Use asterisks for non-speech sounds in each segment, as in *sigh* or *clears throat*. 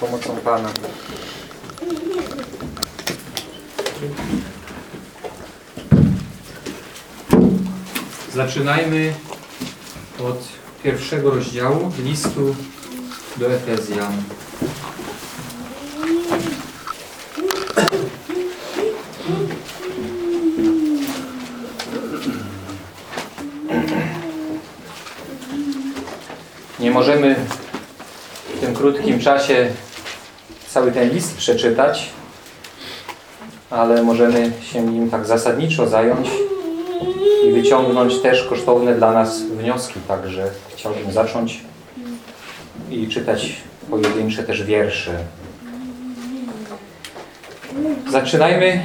pomocą Pana. Zaczynajmy od pierwszego rozdziału listu do Efezjan. Nie możemy w tym krótkim czasie cały ten list przeczytać, ale możemy się nim tak zasadniczo zająć i wyciągnąć też kosztowne dla nas wnioski. Także chciałbym zacząć i czytać pojedyncze też wiersze. Zaczynajmy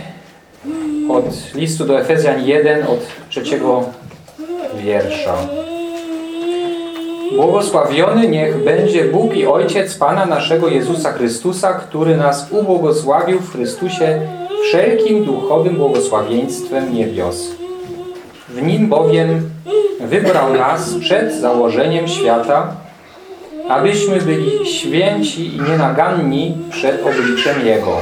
od listu do Efezjan 1, od trzeciego wiersza. Błogosławiony niech będzie Bóg i Ojciec Pana naszego Jezusa Chrystusa, który nas ubłogosławił w Chrystusie wszelkim duchowym błogosławieństwem niebios. W Nim bowiem wybrał nas przed założeniem świata, abyśmy byli święci i nienaganni przed obliczem Jego.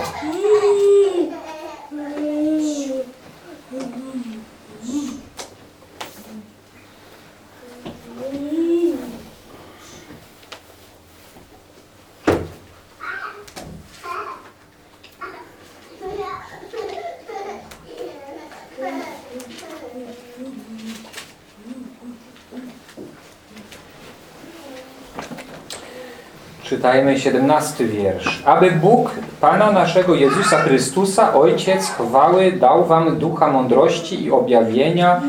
Czytajmy 17 wiersz. Aby Bóg Pana naszego Jezusa Chrystusa, Ojciec chwały, dał wam ducha mądrości i objawienia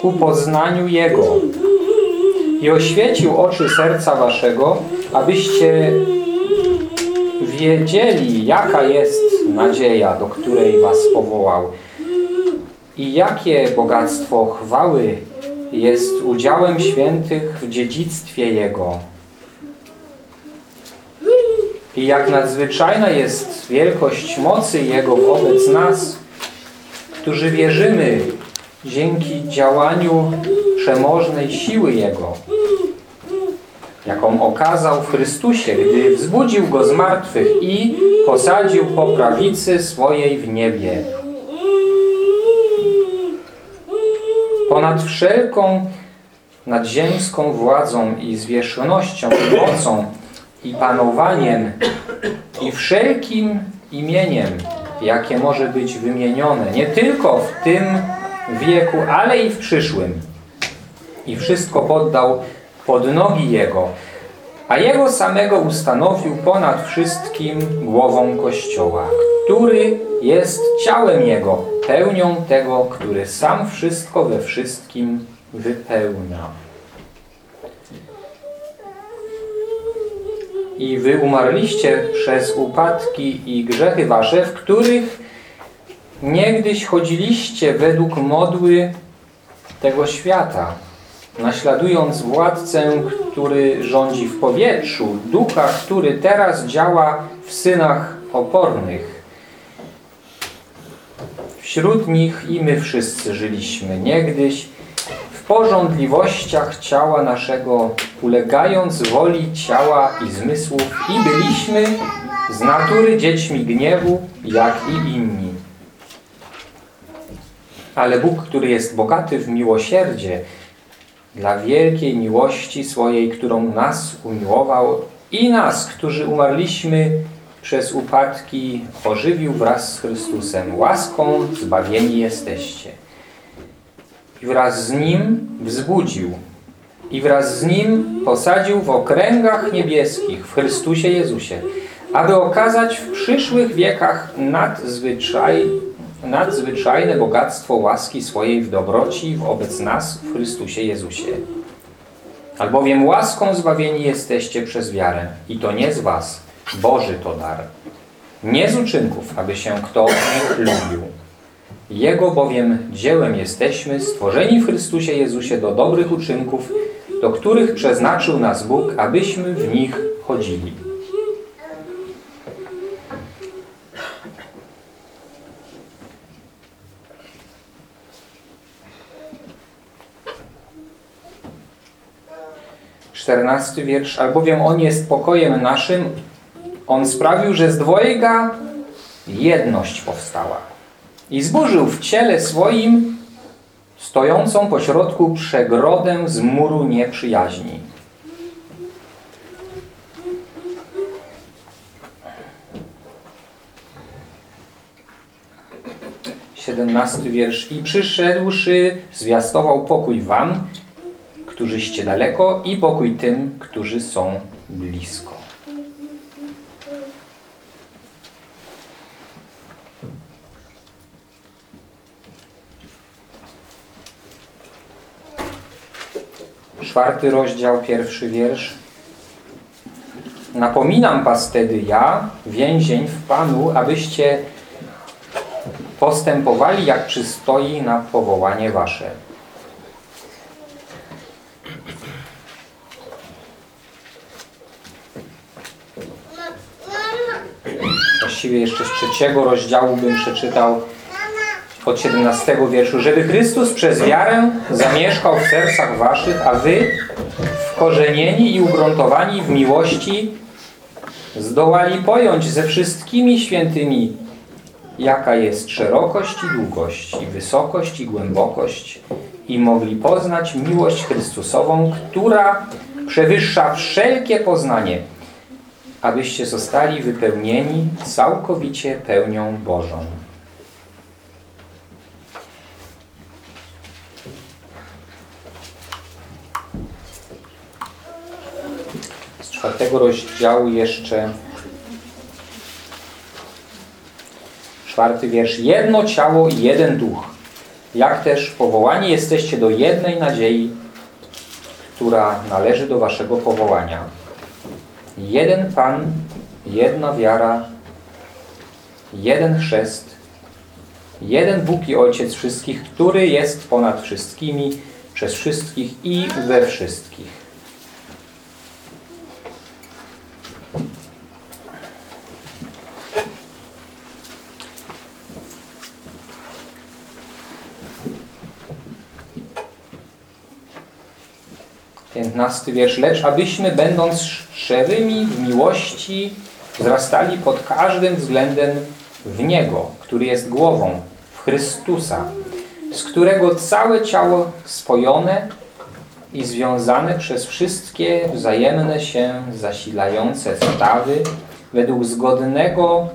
ku poznaniu Jego. I oświecił oczy serca waszego, abyście wiedzieli, jaka jest nadzieja, do której was powołał. I jakie bogactwo chwały jest udziałem świętych w dziedzictwie Jego i jak nadzwyczajna jest wielkość mocy Jego wobec nas, którzy wierzymy dzięki działaniu przemożnej siły Jego, jaką okazał w Chrystusie, gdy wzbudził Go z martwych i posadził po prawicy swojej w niebie. Ponad wszelką nadziemską władzą i zwierzchnością i mocą i panowaniem i wszelkim imieniem, jakie może być wymienione, nie tylko w tym wieku, ale i w przyszłym. I wszystko poddał pod nogi Jego, a Jego samego ustanowił ponad wszystkim głową Kościoła, który jest ciałem Jego, pełnią tego, który sam wszystko we wszystkim wypełnia. I wy umarliście przez upadki i grzechy wasze, w których niegdyś chodziliście według modły tego świata, naśladując władcę, który rządzi w powietrzu, ducha, który teraz działa w synach opornych. Wśród nich i my wszyscy żyliśmy niegdyś w porządliwościach ciała naszego, ulegając woli ciała i zmysłów i byliśmy z natury dziećmi gniewu, jak i inni. Ale Bóg, który jest bogaty w miłosierdzie, dla wielkiej miłości swojej, którą nas umiłował i nas, którzy umarliśmy przez upadki, ożywił wraz z Chrystusem. Łaską zbawieni jesteście i wraz z Nim wzbudził i wraz z Nim posadził w okręgach niebieskich w Chrystusie Jezusie, aby okazać w przyszłych wiekach nadzwyczaj, nadzwyczajne bogactwo łaski swojej w dobroci wobec nas w Chrystusie Jezusie. Albowiem łaską zbawieni jesteście przez wiarę i to nie z was, Boży to dar. Nie z uczynków, aby się kto nie lubił. Jego bowiem dziełem jesteśmy, stworzeni w Chrystusie Jezusie do dobrych uczynków, do których przeznaczył nas Bóg, abyśmy w nich chodzili. Czternasty wiersz. Albowiem On jest pokojem naszym, On sprawił, że z dwojga jedność powstała i zburzył w ciele swoim stojącą pośrodku przegrodę z muru nieprzyjaźni. Siedemnasty wiersz. I przyszedłszy, zwiastował pokój wam, którzyście daleko i pokój tym, którzy są blisko. Czwarty rozdział, pierwszy wiersz. Napominam was wtedy ja, więzień w Panu, abyście postępowali jak przystoi na powołanie wasze. Właściwie jeszcze z trzeciego rozdziału bym przeczytał od 17 wierszu, żeby Chrystus przez wiarę zamieszkał w sercach waszych, a wy wkorzenieni i ugruntowani w miłości zdołali pojąć ze wszystkimi świętymi, jaka jest szerokość i długość, i wysokość i głębokość i mogli poznać miłość Chrystusową, która przewyższa wszelkie poznanie, abyście zostali wypełnieni całkowicie pełnią Bożą. Z czwartego rozdziału jeszcze czwarty wiersz. Jedno ciało i jeden duch. Jak też powołani jesteście do jednej nadziei, która należy do waszego powołania. Jeden Pan, jedna wiara, jeden chrzest, jeden Bóg i Ojciec wszystkich, który jest ponad wszystkimi, przez wszystkich i we wszystkich. Piętnasty wiersz. Lecz abyśmy, będąc szczerymi w miłości, wzrastali pod każdym względem w Niego, który jest głową, w Chrystusa, z którego całe ciało spojone i związane przez wszystkie wzajemne się zasilające stawy według zgodnego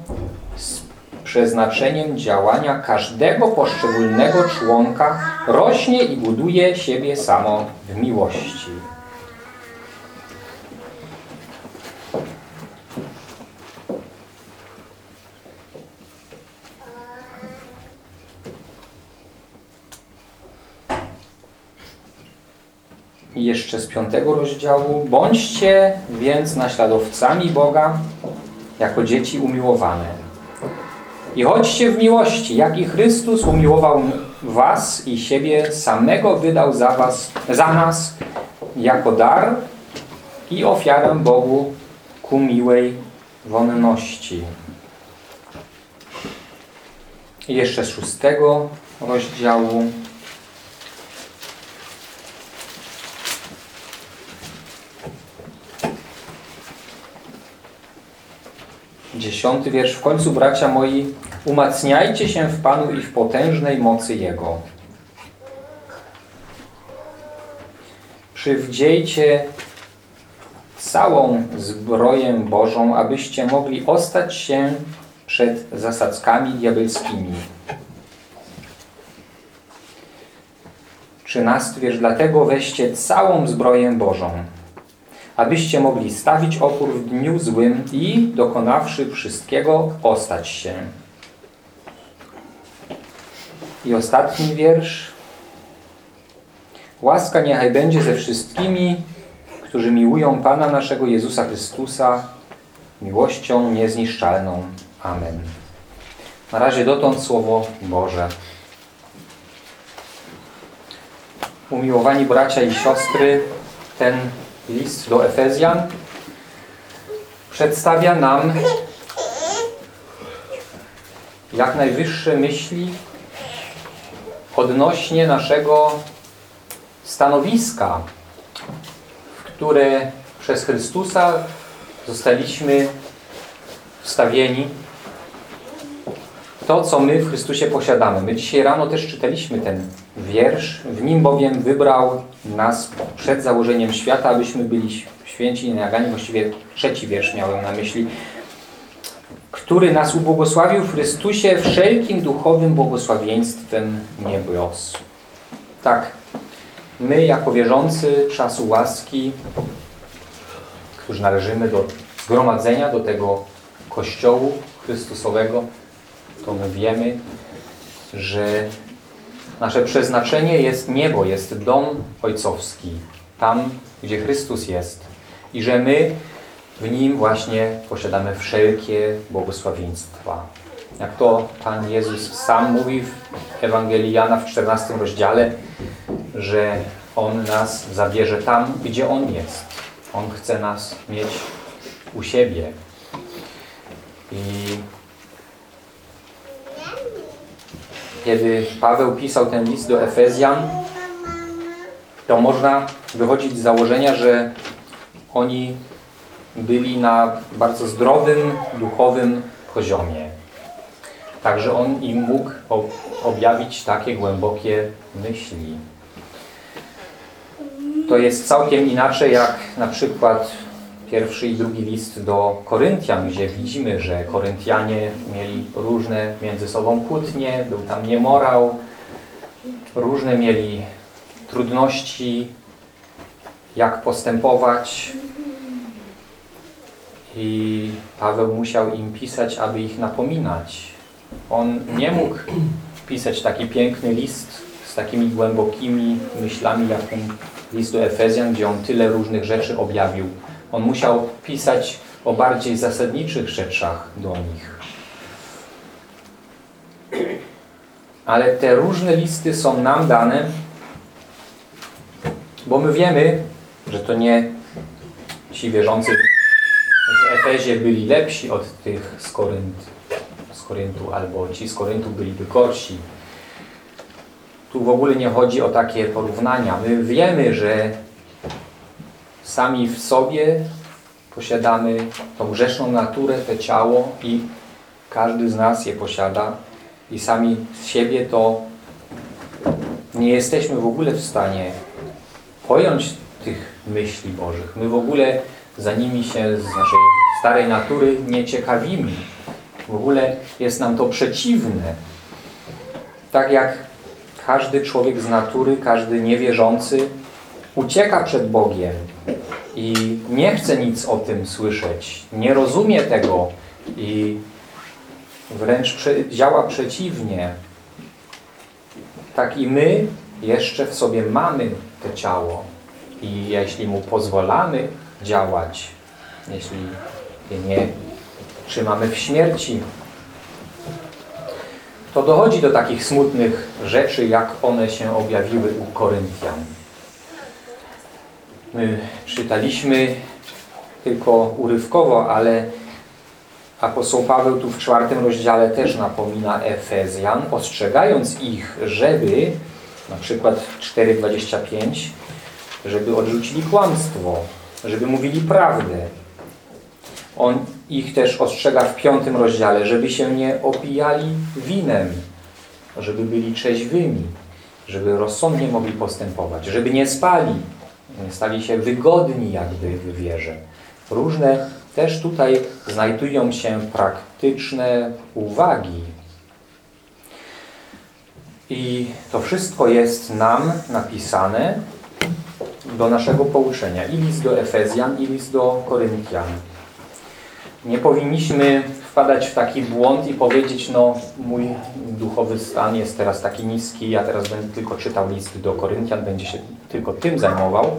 z przeznaczeniem działania każdego poszczególnego członka rośnie i buduje siebie samo w miłości. Jeszcze z piątego rozdziału. Bądźcie więc naśladowcami Boga jako dzieci umiłowane. I chodźcie w miłości, jak i Chrystus umiłował was i siebie samego wydał za was, za nas jako dar i ofiarę Bogu ku miłej wonności. I jeszcze z szóstego rozdziału. Dziesiąty wiersz. W końcu, bracia moi, umacniajcie się w Panu i w potężnej mocy Jego. Przywdziejcie całą zbroję Bożą, abyście mogli ostać się przed zasadzkami diabelskimi. Trzynasty wiersz. Dlatego weźcie całą zbroję Bożą, abyście mogli stawić opór w dniu złym i, dokonawszy wszystkiego, ostać się. I ostatni wiersz. Łaska niechaj będzie ze wszystkimi, którzy miłują Pana naszego Jezusa Chrystusa miłością niezniszczalną. Amen. Na razie dotąd Słowo Boże. Umiłowani bracia i siostry, ten list do Efezjan przedstawia nam jak najwyższe myśli odnośnie naszego stanowiska, w które przez Chrystusa zostaliśmy wstawieni to, co my w Chrystusie posiadamy. My dzisiaj rano też czytaliśmy ten wiersz. W nim bowiem wybrał nas przed założeniem świata, abyśmy byli święci i nagani. Właściwie trzeci wiersz miałem na myśli. Który nas ubłogosławił w Chrystusie wszelkim duchowym błogosławieństwem niebos. Tak, my jako wierzący czasu łaski, którzy należymy do zgromadzenia, do tego Kościołu Chrystusowego, to my wiemy, że nasze przeznaczenie jest niebo, jest dom ojcowski, tam, gdzie Chrystus jest i że my w Nim właśnie posiadamy wszelkie błogosławieństwa. Jak to Pan Jezus sam mówi w Ewangelii Jana w 14 rozdziale, że On nas zabierze tam, gdzie On jest. On chce nas mieć u siebie. I kiedy Paweł pisał ten list do Efezjan, to można wychodzić z założenia, że oni byli na bardzo zdrowym, duchowym poziomie. Także on im mógł objawić takie głębokie myśli. To jest całkiem inaczej jak na przykład pierwszy i drugi list do Koryntian, gdzie widzimy, że Koryntianie mieli różne między sobą kłótnie, był tam niemorał, różne mieli trudności, jak postępować. I Paweł musiał im pisać, aby ich napominać. On nie mógł pisać taki piękny list z takimi głębokimi myślami, jak ten list do Efezjan, gdzie on tyle różnych rzeczy objawił on musiał pisać o bardziej zasadniczych rzeczach do nich. Ale te różne listy są nam dane, bo my wiemy, że to nie ci wierzący w Efezie byli lepsi od tych z, Korynt, z Koryntu, albo ci z Koryntu byliby gorsi. Tu w ogóle nie chodzi o takie porównania. My wiemy, że Sami w sobie posiadamy tą grzeszną naturę, to ciało i każdy z nas je posiada i sami z siebie to nie jesteśmy w ogóle w stanie pojąć tych myśli Bożych. My w ogóle za nimi się z naszej starej natury nie ciekawimy. W ogóle jest nam to przeciwne. Tak jak każdy człowiek z natury, każdy niewierzący ucieka przed Bogiem i nie chce nic o tym słyszeć, nie rozumie tego i wręcz działa przeciwnie. Tak i my jeszcze w sobie mamy to ciało i jeśli mu pozwalamy działać, jeśli je nie trzymamy w śmierci, to dochodzi do takich smutnych rzeczy, jak one się objawiły u Koryntian. My czytaliśmy tylko urywkowo, ale apostoł Paweł tu w czwartym rozdziale też napomina Efezjan, ostrzegając ich, żeby, na przykład 4,25, żeby odrzucili kłamstwo, żeby mówili prawdę. On ich też ostrzega w piątym rozdziale, żeby się nie opijali winem, żeby byli trzeźwymi, żeby rozsądnie mogli postępować, żeby nie spali, stali się wygodni jakby w wierze. Różne też tutaj znajdują się praktyczne uwagi. I to wszystko jest nam napisane do naszego pouczenia. I list do Efezjan, i list do Koryntian. Nie powinniśmy wpadać w taki błąd i powiedzieć, no mój duchowy stan jest teraz taki niski, ja teraz będę tylko czytał list do Koryntian, będzie się tylko tym zajmował,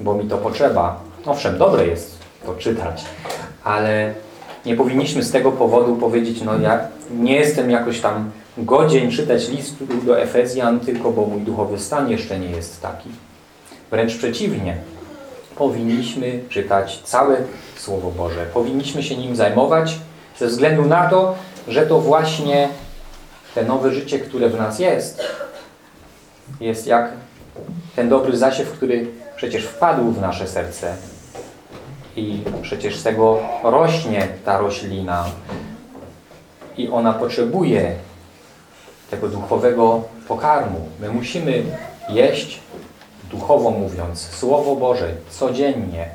bo mi to potrzeba. Owszem, dobre jest to czytać, ale nie powinniśmy z tego powodu powiedzieć, no ja nie jestem jakoś tam godzien czytać list do Efezjan, tylko bo mój duchowy stan jeszcze nie jest taki. Wręcz przeciwnie, powinniśmy czytać całe Słowo Boże. Powinniśmy się nim zajmować ze względu na to, że to właśnie te nowe życie, które w nas jest, jest jak ten dobry zasiew, który przecież wpadł w nasze serce I przecież z tego rośnie ta roślina. I ona potrzebuje tego duchowego pokarmu. My musimy jeść, duchowo mówiąc, Słowo Boże codziennie,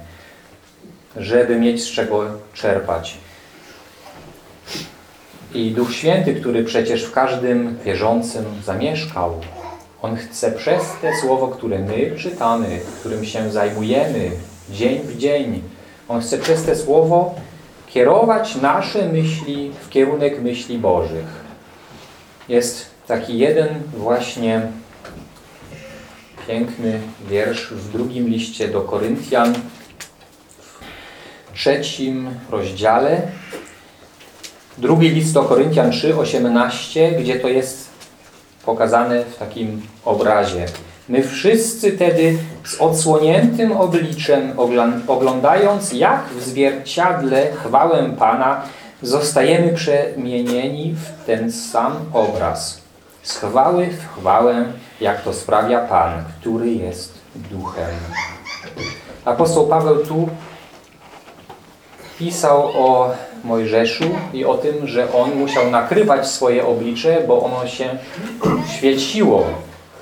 żeby mieć z czego czerpać. I Duch Święty, który przecież w każdym wierzącym zamieszkał, On chce przez te słowo, które my czytamy, którym się zajmujemy dzień w dzień, On chce przez te słowo kierować nasze myśli w kierunek myśli Bożych. Jest taki jeden właśnie piękny wiersz w drugim liście do Koryntian, w trzecim rozdziale, Drugi list do Koryntian 3, 18, gdzie to jest pokazane w takim obrazie. My wszyscy tedy z odsłoniętym obliczem, oglądając jak w zwierciadle chwałę Pana, zostajemy przemienieni w ten sam obraz. Z chwały w chwałę, jak to sprawia Pan, który jest duchem. Apostoł Paweł tu pisał o Mojżeszu i o tym, że on musiał nakrywać swoje oblicze, bo ono się świeciło.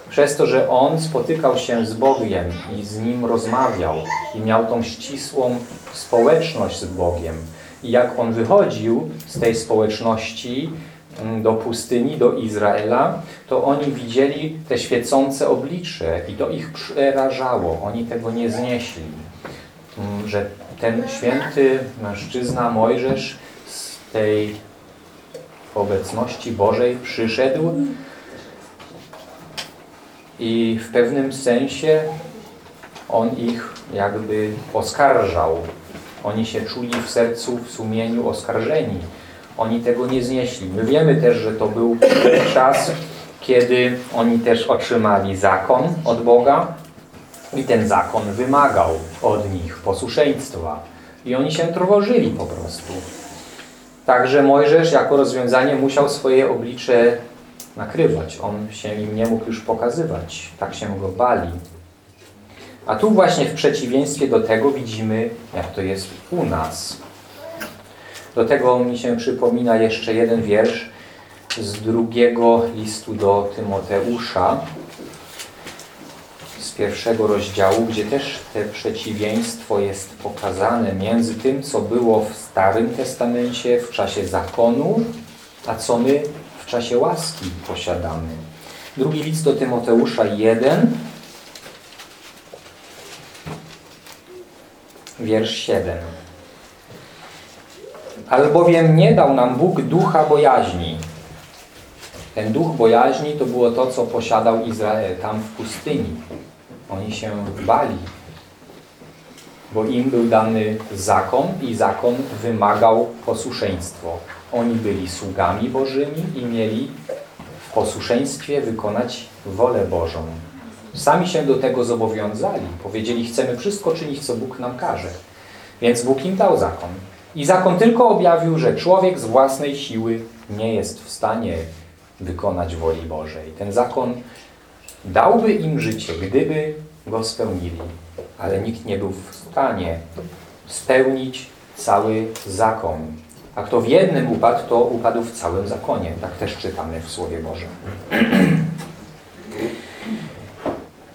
Przez to, że on spotykał się z Bogiem i z Nim rozmawiał i miał tą ścisłą społeczność z Bogiem. I jak on wychodził z tej społeczności mm, do pustyni, do Izraela, to oni widzieli te świecące oblicze i to ich przerażało. Oni tego nie znieśli. Że ten święty mężczyzna Mojżesz z tej obecności Bożej przyszedł i w pewnym sensie on ich jakby oskarżał. Oni się czuli w sercu, w sumieniu oskarżeni. Oni tego nie znieśli. My wiemy też, że to był czas, kiedy oni też otrzymali zakon od Boga, i ten zakon wymagał od nich posłuszeństwa. I oni się trwożyli po prostu. Także Mojżesz jako rozwiązanie musiał swoje oblicze nakrywać. On się im nie mógł już pokazywać. Tak się go bali. A tu właśnie w przeciwieństwie do tego widzimy, jak to jest u nas. Do tego mi się przypomina jeszcze jeden wiersz z drugiego listu do Tymoteusza, pierwszego rozdziału, gdzie też te przeciwieństwo jest pokazane między tym, co było w Starym Testamencie w czasie zakonu, a co my w czasie łaski posiadamy. Drugi list do Tymoteusza 1, wiersz 7. Albowiem nie dał nam Bóg ducha bojaźni. Ten duch bojaźni to było to, co posiadał Izrael tam w pustyni. Oni się bali, bo im był dany zakon i zakon wymagał posłuszeństwo. Oni byli sługami Bożymi i mieli w posłuszeństwie wykonać wolę Bożą. Sami się do tego zobowiązali. Powiedzieli, chcemy wszystko czynić, co Bóg nam każe. Więc Bóg im dał zakon. I zakon tylko objawił, że człowiek z własnej siły nie jest w stanie wykonać woli Bożej. Ten zakon Dałby im życie, gdyby go spełnili, ale nikt nie był w stanie spełnić cały zakon. A kto w jednym upadł, to upadł w całym zakonie. Tak też czytamy w Słowie Bożym. *clears throat*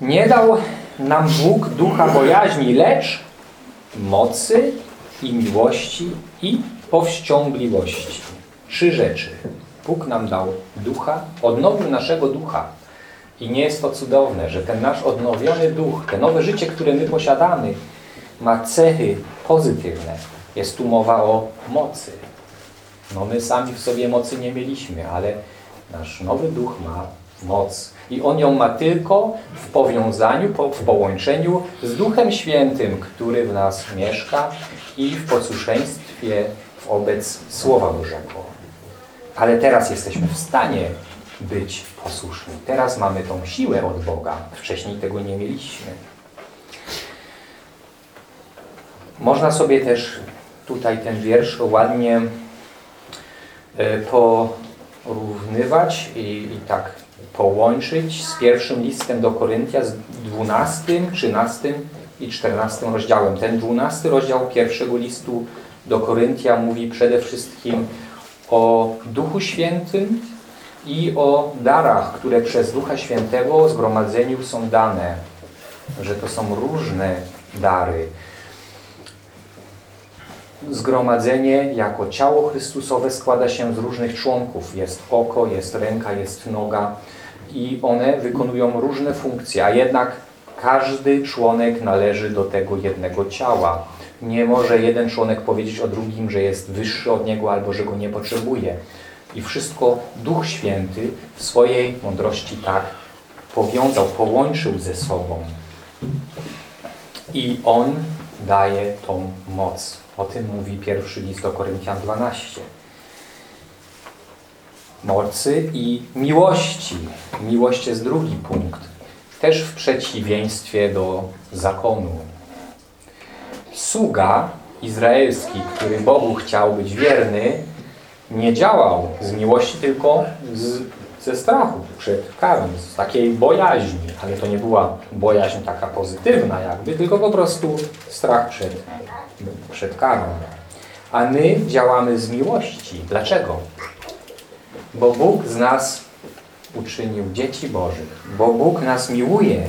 Nie dał nam Bóg ducha bojaźni, lecz mocy i miłości i powściągliwości. Trzy rzeczy. Bóg nam dał ducha, odnowił naszego ducha. I nie jest to cudowne, że ten nasz odnowiony duch, te nowe życie, które my posiadamy, ma cechy pozytywne. Jest tu mowa o mocy. No my sami w sobie mocy nie mieliśmy, ale nasz nowy duch ma moc. I on ją ma tylko w powiązaniu, w połączeniu z Duchem Świętym, który w nas mieszka i w posłuszeństwie wobec Słowa Bożego. Ale teraz jesteśmy w stanie być posłuszni. Teraz mamy tą siłę od Boga. Wcześniej tego nie mieliśmy. Można sobie też tutaj ten wiersz ładnie e, porównywać i, i tak połączyć z pierwszym listem do Koryntia, z 12, 13 i 14 rozdziałem. Ten 12 rozdział pierwszego listu do Koryntia mówi przede wszystkim o Duchu Świętym i o darach, które przez Ducha Świętego zgromadzeniu są dane. Że to są różne dary. Zgromadzenie jako ciało Chrystusowe składa się z różnych członków. Jest oko, jest ręka, jest noga i one wykonują różne funkcje, a jednak każdy członek należy do tego jednego ciała. Nie może jeden członek powiedzieć o drugim, że jest wyższy od niego albo że go nie potrzebuje. I wszystko Duch Święty w swojej mądrości tak powiązał, połączył ze sobą. I On daje tą moc. O tym mówi pierwszy list do Koryntian 12. Mocy i miłości. Miłość jest drugi punkt. Też w przeciwieństwie do zakonu. Sługa izraelski, który Bogu chciał być wierny, nie działał z miłości, tylko z, ze strachu przed karą, z takiej bojaźni. Ale to nie była bojaźń taka pozytywna jakby, tylko po prostu strach przed, przed karą. A my działamy z miłości. Dlaczego? Bo Bóg z nas uczynił dzieci Bożych. Bo Bóg nas miłuje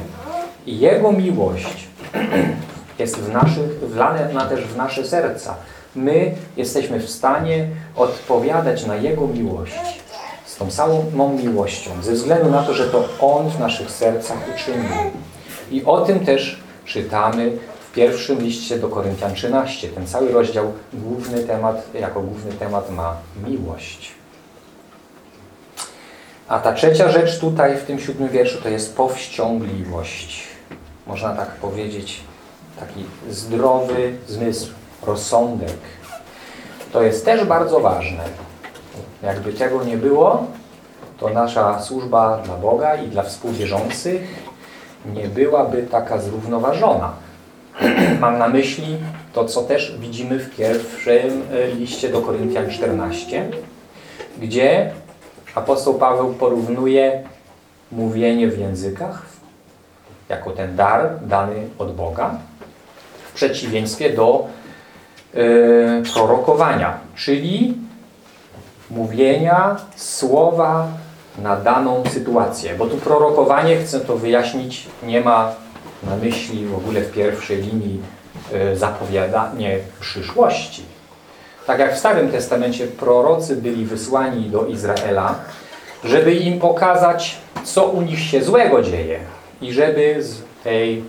i Jego miłość *clears throat* jest w naszych, wlana też w nasze serca. My jesteśmy w stanie odpowiadać na Jego miłość z tą samą miłością, ze względu na to, że to On w naszych sercach uczynił. I o tym też czytamy w pierwszym liście do Koryntian 13. Ten cały rozdział, główny temat, jako główny temat ma miłość. A ta trzecia rzecz tutaj w tym siódmym wierszu to jest powściągliwość. Można tak powiedzieć, taki zdrowy zmysł, rozsądek. To jest też bardzo ważne. Jakby tego nie było, to nasza służba dla Boga i dla współwierzących nie byłaby taka zrównoważona. *clears throat* Mam na myśli to, co też widzimy w pierwszym liście do Koryntian 14, gdzie apostoł Paweł porównuje mówienie w językach jako ten dar dany od Boga w przeciwieństwie do prorokowania, czyli mówienia słowa na daną sytuację. Bo tu prorokowanie, chcę to wyjaśnić, nie ma na myśli w ogóle w pierwszej linii yy, zapowiadanie przyszłości. Tak jak w Starym Testamencie prorocy byli wysłani do Izraela, żeby im pokazać, co u nich się złego dzieje i żeby z tej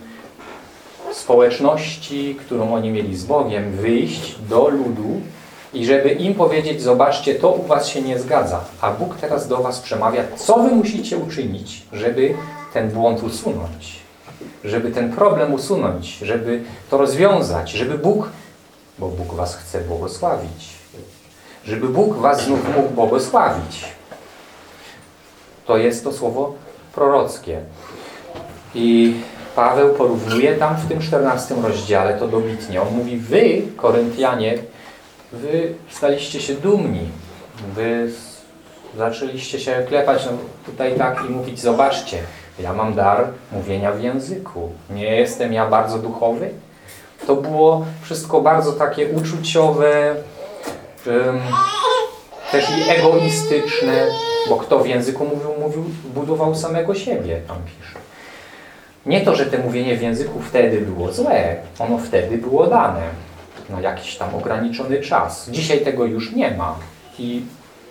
społeczności, którą oni mieli z Bogiem, wyjść do ludu i żeby im powiedzieć, zobaczcie, to u was się nie zgadza, a Bóg teraz do was przemawia, co wy musicie uczynić, żeby ten błąd usunąć, żeby ten problem usunąć, żeby to rozwiązać, żeby Bóg bo Bóg was chce błogosławić. Żeby Bóg was znów mógł błogosławić. To jest to słowo prorockie. I Paweł porównuje tam w tym 14 rozdziale to dobitnie. On mówi, wy, Koryntianie, wy staliście się dumni. Wy zaczęliście się klepać no, tutaj tak i mówić, zobaczcie, ja mam dar mówienia w języku. Nie jestem ja bardzo duchowy? To było wszystko bardzo takie uczuciowe, um, też i egoistyczne, bo kto w języku mówił, mówił, budował samego siebie, tam pisze. Nie to, że to mówienie w języku wtedy było złe, ono wtedy było dane na jakiś tam ograniczony czas. Dzisiaj tego już nie ma i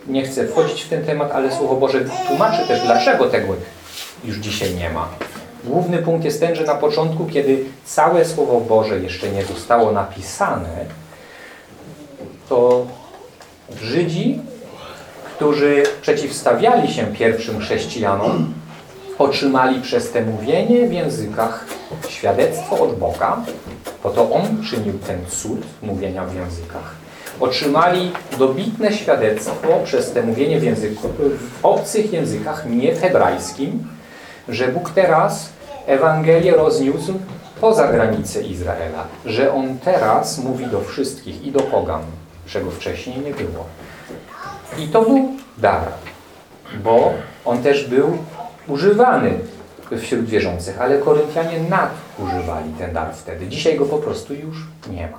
nie chcę wchodzić w ten temat, ale Słowo Boże tłumaczy też, dlaczego tego już dzisiaj nie ma. Główny punkt jest ten, że na początku, kiedy całe Słowo Boże jeszcze nie zostało napisane, to Żydzi, którzy przeciwstawiali się pierwszym chrześcijanom, otrzymali przez te mówienie w językach świadectwo od Boga, bo to On czynił ten cud mówienia w językach. Otrzymali dobitne świadectwo przez te mówienie w, języku, w obcych językach, nie w hebrajskim, że Bóg teraz Ewangelię rozniósł poza granice Izraela, że On teraz mówi do wszystkich i do pogan, czego wcześniej nie było. I to był dar, bo on też był używany wśród wierzących, ale Koryntianie nadużywali ten dar wtedy. Dzisiaj go po prostu już nie ma.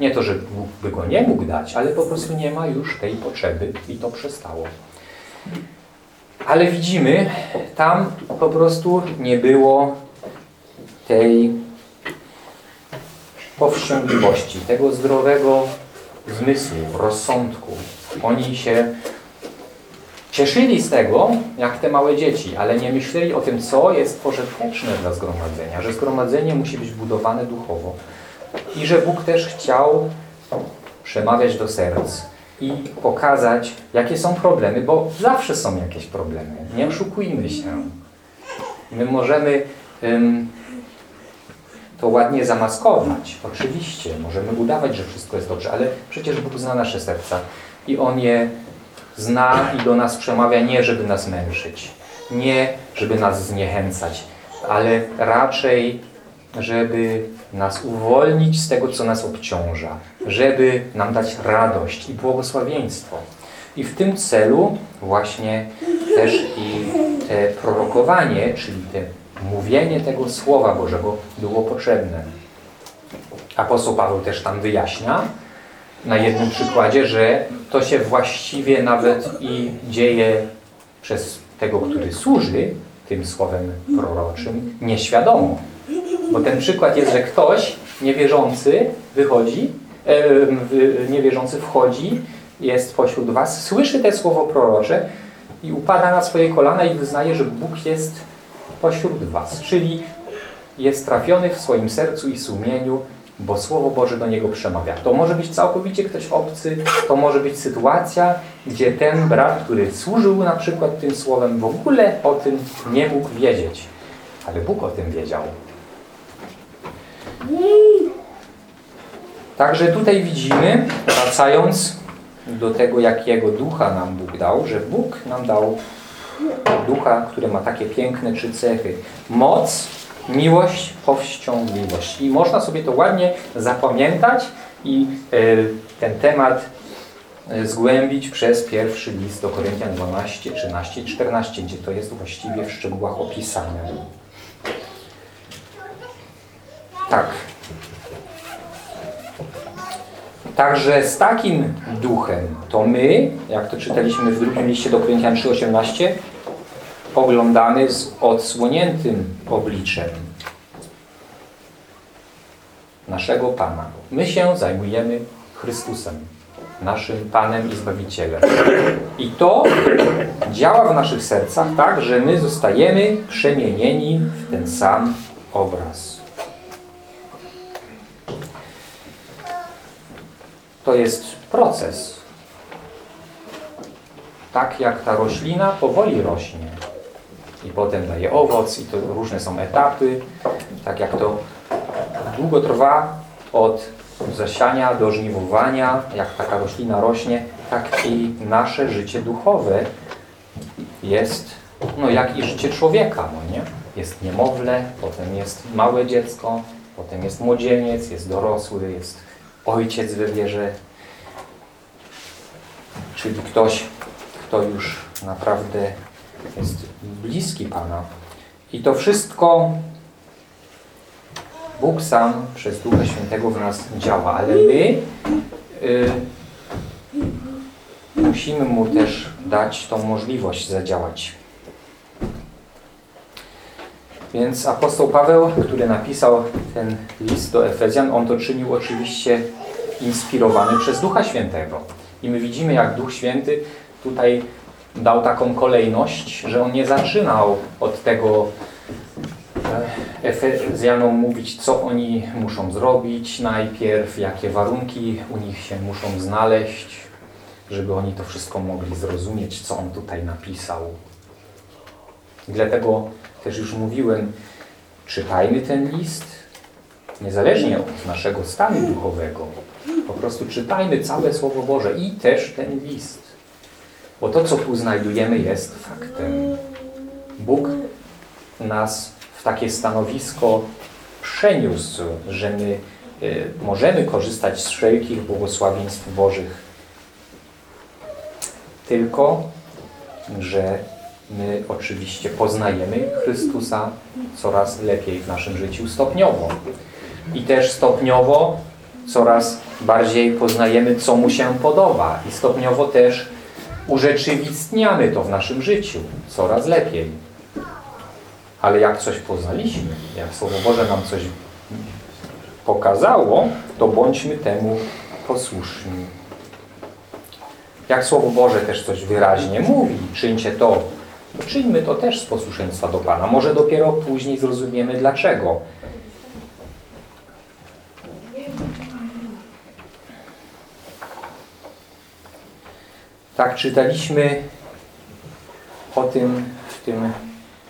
Nie to, że Bóg by go nie mógł dać, ale po prostu nie ma już tej potrzeby i to przestało. Ale widzimy, tam po prostu nie było tej powściągliwości, tego zdrowego zmysłu, rozsądku. Oni się cieszyli z tego, jak te małe dzieci, ale nie myśleli o tym, co jest pożyteczne dla zgromadzenia, że zgromadzenie musi być budowane duchowo i że Bóg też chciał przemawiać do serc i pokazać, jakie są problemy, bo zawsze są jakieś problemy. Nie oszukujmy się. My możemy um, to ładnie zamaskować. Oczywiście, możemy udawać, że wszystko jest dobrze, ale przecież Bóg zna nasze serca i On je zna i do nas przemawia nie, żeby nas męczyć, nie, żeby nas zniechęcać, ale raczej, żeby nas uwolnić z tego, co nas obciąża, żeby nam dać radość i błogosławieństwo. I w tym celu właśnie też i te prorokowanie, czyli te mówienie tego Słowa Bożego było potrzebne. Apostoł Paweł też tam wyjaśnia na jednym przykładzie, że to się właściwie nawet i dzieje przez tego, który służy tym słowem proroczym, nieświadomo. Bo ten przykład jest, że ktoś niewierzący wychodzi, e, niewierzący wchodzi, jest pośród was, słyszy te słowo prorocze i upada na swoje kolana i wyznaje, że Bóg jest pośród was. Czyli jest trafiony w swoim sercu i sumieniu, bo Słowo Boże do niego przemawia. To może być całkowicie ktoś obcy, to może być sytuacja, gdzie ten brat, który służył na przykład tym Słowem, w ogóle o tym nie mógł wiedzieć. Ale Bóg o tym wiedział. Także tutaj widzimy, wracając do tego, jakiego ducha nam Bóg dał, że Bóg nam dał ducha, który ma takie piękne trzy cechy. Moc, miłość, powściągliwość. I można sobie to ładnie zapamiętać i y, ten temat e, zgłębić przez pierwszy list do Koryntian 12, 13 i 14, gdzie to jest właściwie w szczegółach opisane. Tak. Także z takim duchem to my, jak to czytaliśmy w drugim liście do Koryntian 3,18, oglądamy z odsłoniętym obliczem naszego Pana. My się zajmujemy Chrystusem, naszym Panem i Zbawicielem. I to działa w naszych sercach tak, że my zostajemy przemienieni w ten sam obraz. To jest proces. Tak jak ta roślina powoli rośnie i potem daje owoc i to różne są etapy, tak jak to długo trwa od zasiania do żniwowania, jak taka roślina rośnie, tak i nasze życie duchowe jest, no jak i życie człowieka, no nie? Jest niemowlę, potem jest małe dziecko, potem jest młodzieniec, jest dorosły, jest ojciec we wierze, czyli ktoś, kto już naprawdę jest bliski Pana. I to wszystko Bóg sam przez Ducha Świętego w nas działa, ale my y, musimy Mu też dać tą możliwość zadziałać. Więc apostoł Paweł, który napisał ten list do Efezjan, on to czynił oczywiście inspirowany przez Ducha Świętego. I my widzimy, jak Duch Święty tutaj dał taką kolejność, że on nie zaczynał od tego e, Efezjanom mówić, co oni muszą zrobić najpierw, jakie warunki u nich się muszą znaleźć, żeby oni to wszystko mogli zrozumieć, co on tutaj napisał. Dlatego też już mówiłem, czytajmy ten list, niezależnie od naszego stanu duchowego. Po prostu czytajmy całe Słowo Boże i też ten list. Bo to, co tu znajdujemy, jest faktem. Bóg nas w takie stanowisko przeniósł, że my y, możemy korzystać z wszelkich błogosławieństw Bożych. Tylko, że my oczywiście poznajemy Chrystusa coraz lepiej w naszym życiu stopniowo. I też stopniowo coraz bardziej poznajemy, co Mu się podoba. I stopniowo też urzeczywistniamy to w naszym życiu coraz lepiej. Ale jak coś poznaliśmy, jak Słowo Boże nam coś pokazało, to bądźmy temu posłuszni. Jak Słowo Boże też coś wyraźnie mówi, czyńcie to, czyńmy to też z posłuszeństwa do Pana. Może dopiero później zrozumiemy dlaczego. Tak czytaliśmy o tym w tym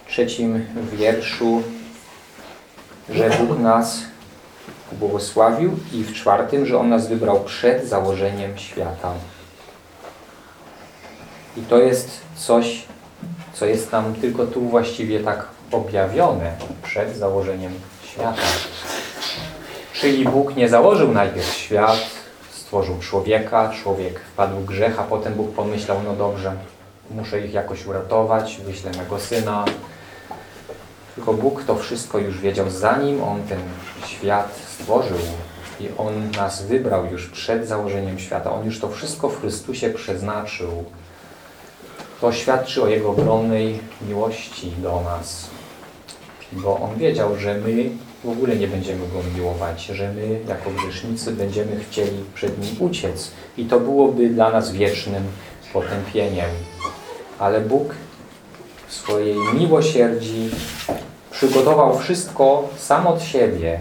trzecim wierszu, że Bóg nas błogosławił i w czwartym, że On nas wybrał przed założeniem świata. I to jest coś, co jest nam tylko tu właściwie tak objawione przed założeniem świata. Czyli Bóg nie założył najpierw świat, stworzył człowieka, człowiek wpadł w grzech, a potem Bóg pomyślał, no dobrze, muszę ich jakoś uratować, wyślę mego syna. Tylko Bóg to wszystko już wiedział, zanim On ten świat stworzył i On nas wybrał już przed założeniem świata. On już to wszystko w Chrystusie przeznaczył. To świadczy o Jego ogromnej miłości do nas. Bo On wiedział, że my w ogóle nie będziemy Go miłować, że my jako grzesznicy będziemy chcieli przed Nim uciec. I to byłoby dla nas wiecznym potępieniem. Ale Bóg w swojej miłosierdzi przygotował wszystko sam od siebie,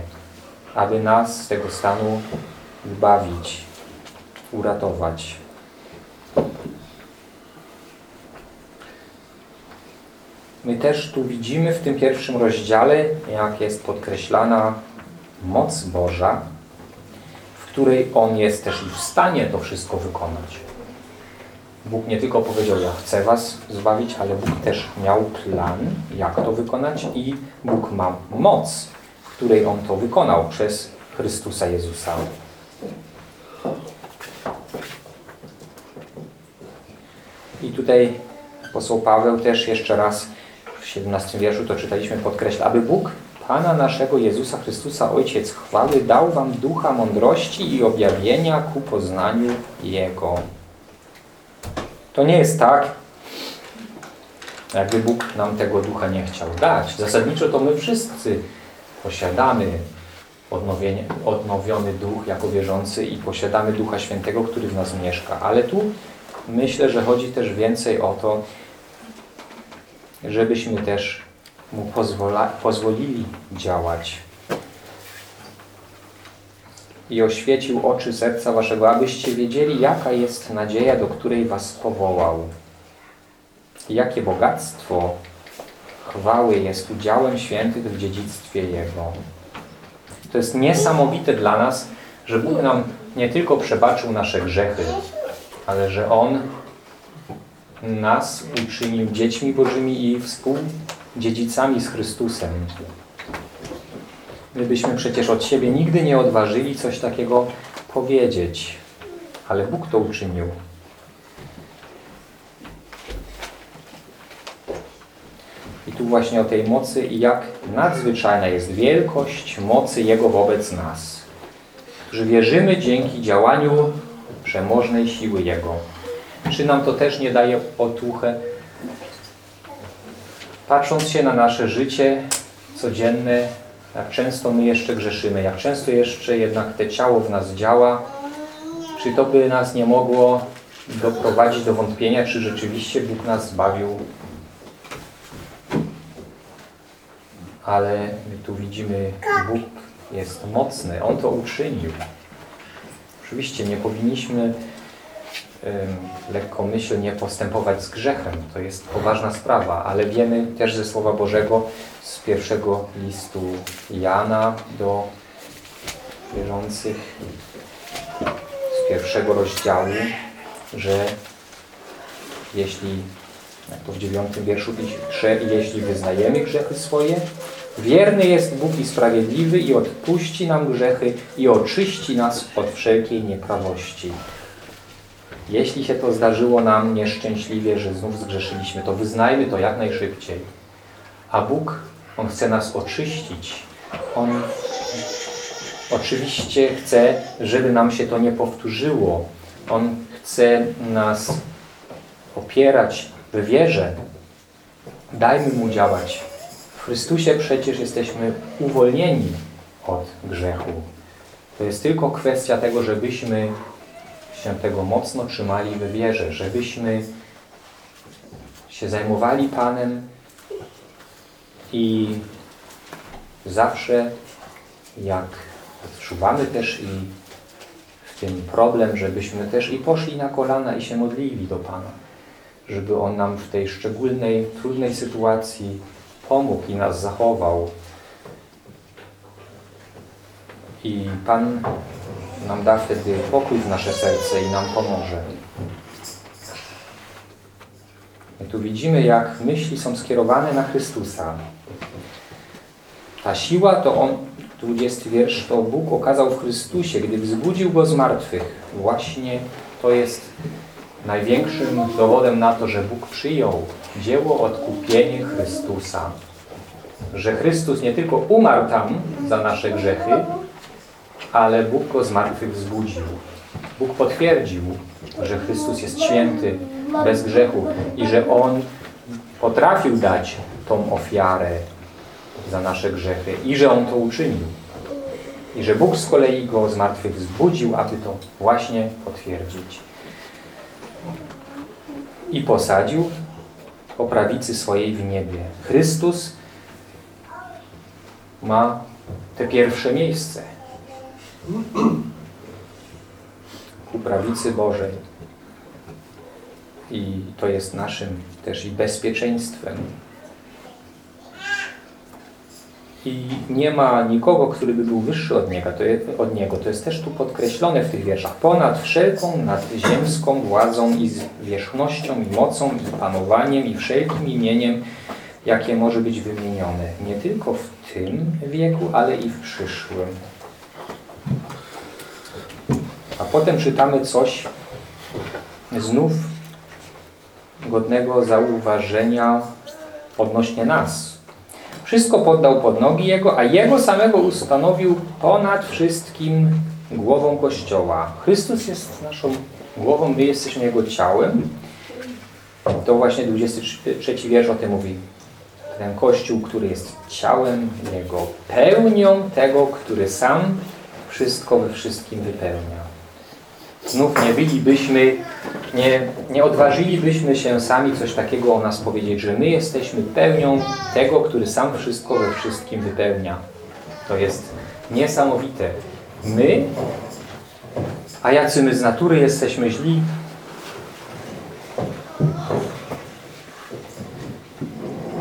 aby nas z tego stanu wybawić, uratować. My też tu widzimy w tym pierwszym rozdziale, jak jest podkreślana moc Boża, w której On jest też w stanie to wszystko wykonać. Bóg nie tylko powiedział, ja chcę was zbawić, ale Bóg też miał plan, jak to wykonać i Bóg ma moc, w której On to wykonał przez Chrystusa Jezusa. I tutaj poseł Paweł też jeszcze raz 17 wierszu to czytaliśmy, podkreśla, aby Bóg Pana naszego Jezusa Chrystusa, Ojciec chwały, dał wam ducha mądrości i objawienia ku poznaniu Jego. To nie jest tak, jakby Bóg nam tego ducha nie chciał dać. Zasadniczo to my wszyscy posiadamy odnowiony duch jako wierzący i posiadamy Ducha Świętego, który w nas mieszka. Ale tu myślę, że chodzi też więcej o to, żebyśmy też Mu pozwola, pozwolili działać i oświecił oczy serca waszego, abyście wiedzieli, jaka jest nadzieja, do której was powołał. Jakie bogactwo chwały jest udziałem świętych w dziedzictwie Jego. To jest niesamowite dla nas, że Bóg nam nie tylko przebaczył nasze grzechy, ale że On nas uczynił dziećmi Bożymi i współdziedzicami z Chrystusem. My byśmy przecież od siebie nigdy nie odważyli coś takiego powiedzieć, ale Bóg to uczynił. I tu właśnie o tej mocy i jak nadzwyczajna jest wielkość mocy Jego wobec nas, którzy wierzymy dzięki działaniu przemożnej siły Jego. Czy nam to też nie daje otuchę? Patrząc się na nasze życie codzienne, jak często my jeszcze grzeszymy, jak często jeszcze jednak te ciało w nas działa, czy to by nas nie mogło doprowadzić do wątpienia, czy rzeczywiście Bóg nas zbawił. Ale my tu widzimy, Bóg jest mocny, On to uczynił. Oczywiście nie powinniśmy lekkomyślnie postępować z grzechem. To jest poważna sprawa, ale wiemy też ze Słowa Bożego z pierwszego listu Jana do wierzących z pierwszego rozdziału, że jeśli, jak to w dziewiątym wierszu jeśli wyznajemy grzechy swoje, wierny jest Bóg i sprawiedliwy i odpuści nam grzechy i oczyści nas od wszelkiej nieprawości. Jeśli się to zdarzyło nam nieszczęśliwie, że znów zgrzeszyliśmy, to wyznajmy to jak najszybciej. A Bóg, On chce nas oczyścić. On oczywiście chce, żeby nam się to nie powtórzyło. On chce nas opierać w wierze. Dajmy Mu działać. W Chrystusie przecież jesteśmy uwolnieni od grzechu. To jest tylko kwestia tego, żebyśmy się tego mocno trzymali w wierze, żebyśmy się zajmowali Panem i zawsze jak odczuwamy też i w tym problem, żebyśmy też i poszli na kolana i się modlili do Pana, żeby On nam w tej szczególnej, trudnej sytuacji pomógł i nas zachował. I Pan nam da wtedy pokój w nasze serce i nam pomoże. Tu widzimy, jak myśli są skierowane na Chrystusa. Ta siła to On, 20 wiersz, to Bóg okazał w Chrystusie, gdy wzbudził Go z martwych. Właśnie to jest największym dowodem na to, że Bóg przyjął dzieło odkupienie Chrystusa. Że Chrystus nie tylko umarł tam za nasze grzechy, ale Bóg go z martwych wzbudził. Bóg potwierdził, że Chrystus jest święty, bez grzechu i że On potrafił dać tą ofiarę za nasze grzechy i że On to uczynił. I że Bóg z kolei go z martwych wzbudził, aby to właśnie potwierdzić. I posadził po prawicy swojej w niebie. Chrystus ma te pierwsze miejsce *clears throat* ku prawicy Bożej. I to jest naszym też i bezpieczeństwem. I nie ma nikogo, który by był wyższy od niego. To jest, od niego. To jest też tu podkreślone w tych wierszach. Ponad wszelką nadziemską władzą i zwierzchnością i mocą i panowaniem i wszelkim imieniem, jakie może być wymienione. Nie tylko w tym wieku, ale i w przyszłym. A potem czytamy coś znów godnego zauważenia odnośnie nas. Wszystko poddał pod nogi Jego, a Jego samego ustanowił ponad wszystkim głową Kościoła. Chrystus jest naszą głową, my jesteśmy Jego ciałem. To właśnie 23 wiersz o tym mówi. Ten Kościół, który jest ciałem Jego, pełnią tego, który sam wszystko we wszystkim wypełnia. Znów nie bylibyśmy, nie, nie odważylibyśmy się sami coś takiego o nas powiedzieć, że my jesteśmy pełnią tego, który sam wszystko we wszystkim wypełnia. To jest niesamowite. My, a jacy my z natury jesteśmy źli,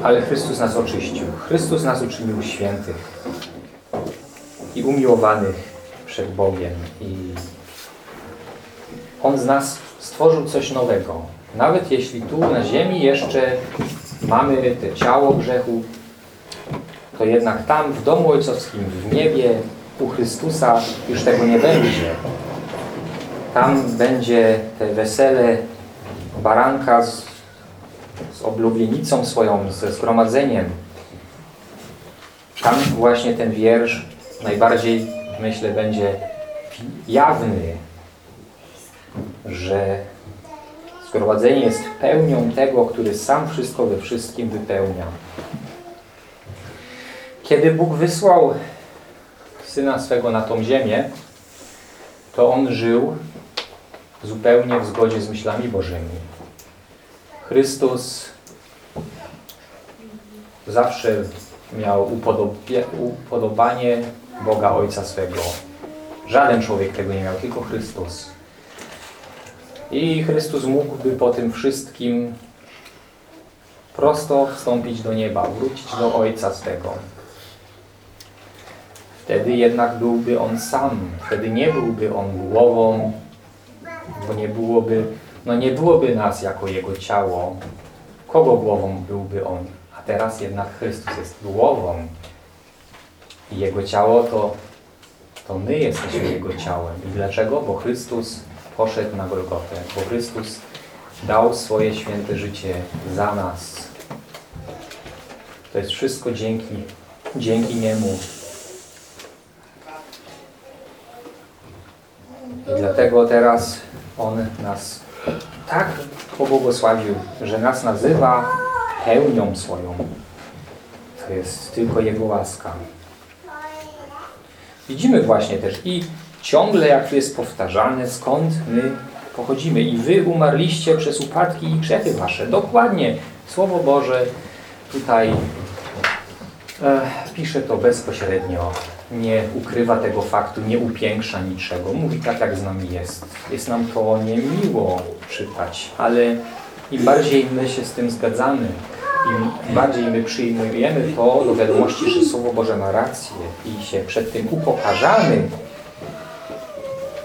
ale Chrystus nas oczyścił. Chrystus nas uczynił świętych i umiłowanych przed Bogiem i on z nas stworzył coś nowego. Nawet jeśli tu na ziemi jeszcze mamy te ciało grzechu, to jednak tam w domu ojcowskim, w niebie, u Chrystusa już tego nie będzie. Tam będzie te wesele baranka z, z oblubienicą swoją, ze zgromadzeniem. Tam właśnie ten wiersz najbardziej, myślę, będzie jawny, że zgromadzenie jest pełnią tego, który sam wszystko we wszystkim wypełnia. Kiedy Bóg wysłał Syna swego na tą ziemię, to On żył zupełnie w zgodzie z myślami Bożymi. Chrystus zawsze miał upodobanie Boga Ojca swego. Żaden człowiek tego nie miał, tylko Chrystus. I Chrystus mógłby po tym wszystkim prosto wstąpić do nieba, wrócić do Ojca swego. Wtedy jednak byłby On sam. Wtedy nie byłby On głową, bo nie byłoby, no nie byłoby nas jako Jego ciało. Kogo głową byłby On? A teraz jednak Chrystus jest głową. I Jego ciało to, to my jesteśmy Jego ciałem. I dlaczego? Bo Chrystus poszedł na Golgotę, bo Chrystus dał swoje święte życie za nas. To jest wszystko dzięki, dzięki Niemu. I dlatego teraz On nas tak pobłogosławił, że nas nazywa pełnią swoją. To jest tylko Jego łaska. Widzimy właśnie też i ciągle, jak tu jest powtarzane, skąd my pochodzimy. I wy umarliście przez upadki i grzechy wasze. Dokładnie. Słowo Boże tutaj e, pisze to bezpośrednio. Nie ukrywa tego faktu, nie upiększa niczego. Mówi tak, jak z nami jest. Jest nam to niemiło czytać, ale im bardziej my się z tym zgadzamy, im bardziej my przyjmujemy to do wiadomości, że Słowo Boże ma rację i się przed tym upokarzamy,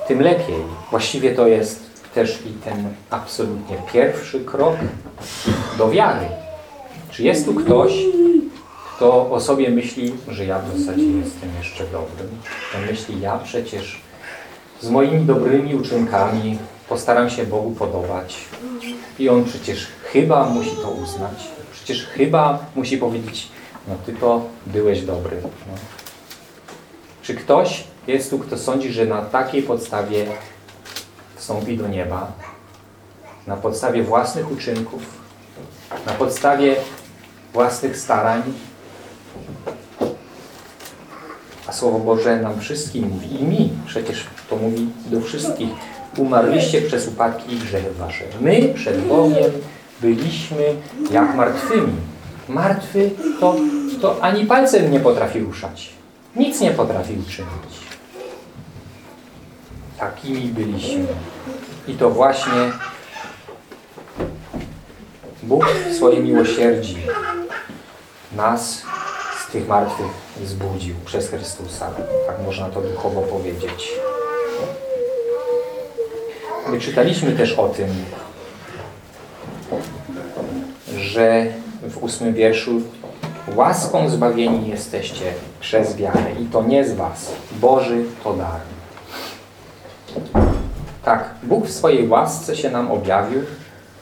tym lepiej. Właściwie to jest też i ten absolutnie pierwszy krok do wiary. Czy jest tu ktoś, kto o sobie myśli, że ja w zasadzie jestem jeszcze dobrym? Kto myśli, ja przecież z moimi dobrymi uczynkami postaram się Bogu podobać. I On przecież chyba musi to uznać. Przecież chyba musi powiedzieć, no Ty to byłeś dobry. No. Czy ktoś jest tu, kto sądzi, że na takiej podstawie wstąpi do nieba? Na podstawie własnych uczynków? Na podstawie własnych starań? A Słowo Boże nam wszystkim mówi, i mi przecież to mówi do wszystkich. Umarliście przez upadki i grzechy wasze. My przed Bogiem byliśmy jak martwymi. Martwy to, to ani palcem nie potrafi ruszać. Nic nie potrafił czynić. Takimi byliśmy. I to właśnie Bóg w swojej miłosierdzi nas z tych martwych zbudził przez Chrystusa. Tak można to duchowo powiedzieć. My czytaliśmy też o tym, że w ósmym wierszu łaską zbawieni jesteście przez wiarę i to nie z was. Boży to dar. Tak, Bóg w swojej łasce się nam objawił,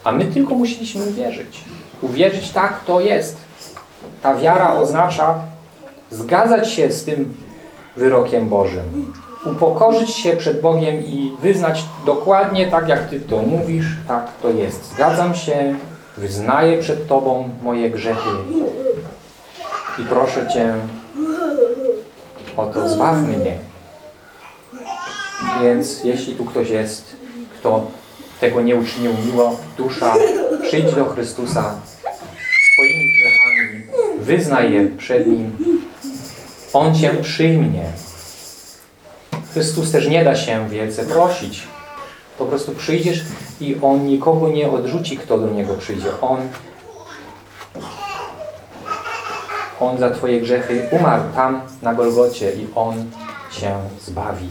a my tylko musieliśmy uwierzyć. Uwierzyć tak, to jest. Ta wiara oznacza zgadzać się z tym wyrokiem Bożym. Upokorzyć się przed Bogiem i wyznać dokładnie tak, jak Ty to mówisz, tak to jest. Zgadzam się, wyznaję przed Tobą moje grzechy i proszę Cię o to, zbaw mnie. Więc jeśli tu ktoś jest, kto tego nie uczynił miło, dusza, przyjdź do Chrystusa swoimi grzechami, wyznaj je przed Nim. On Cię przyjmie. Chrystus też nie da się wielce prosić. Po prostu przyjdziesz i On nikogo nie odrzuci, kto do Niego przyjdzie. On, on za Twoje grzechy umarł tam na Golgocie i On Cię zbawi.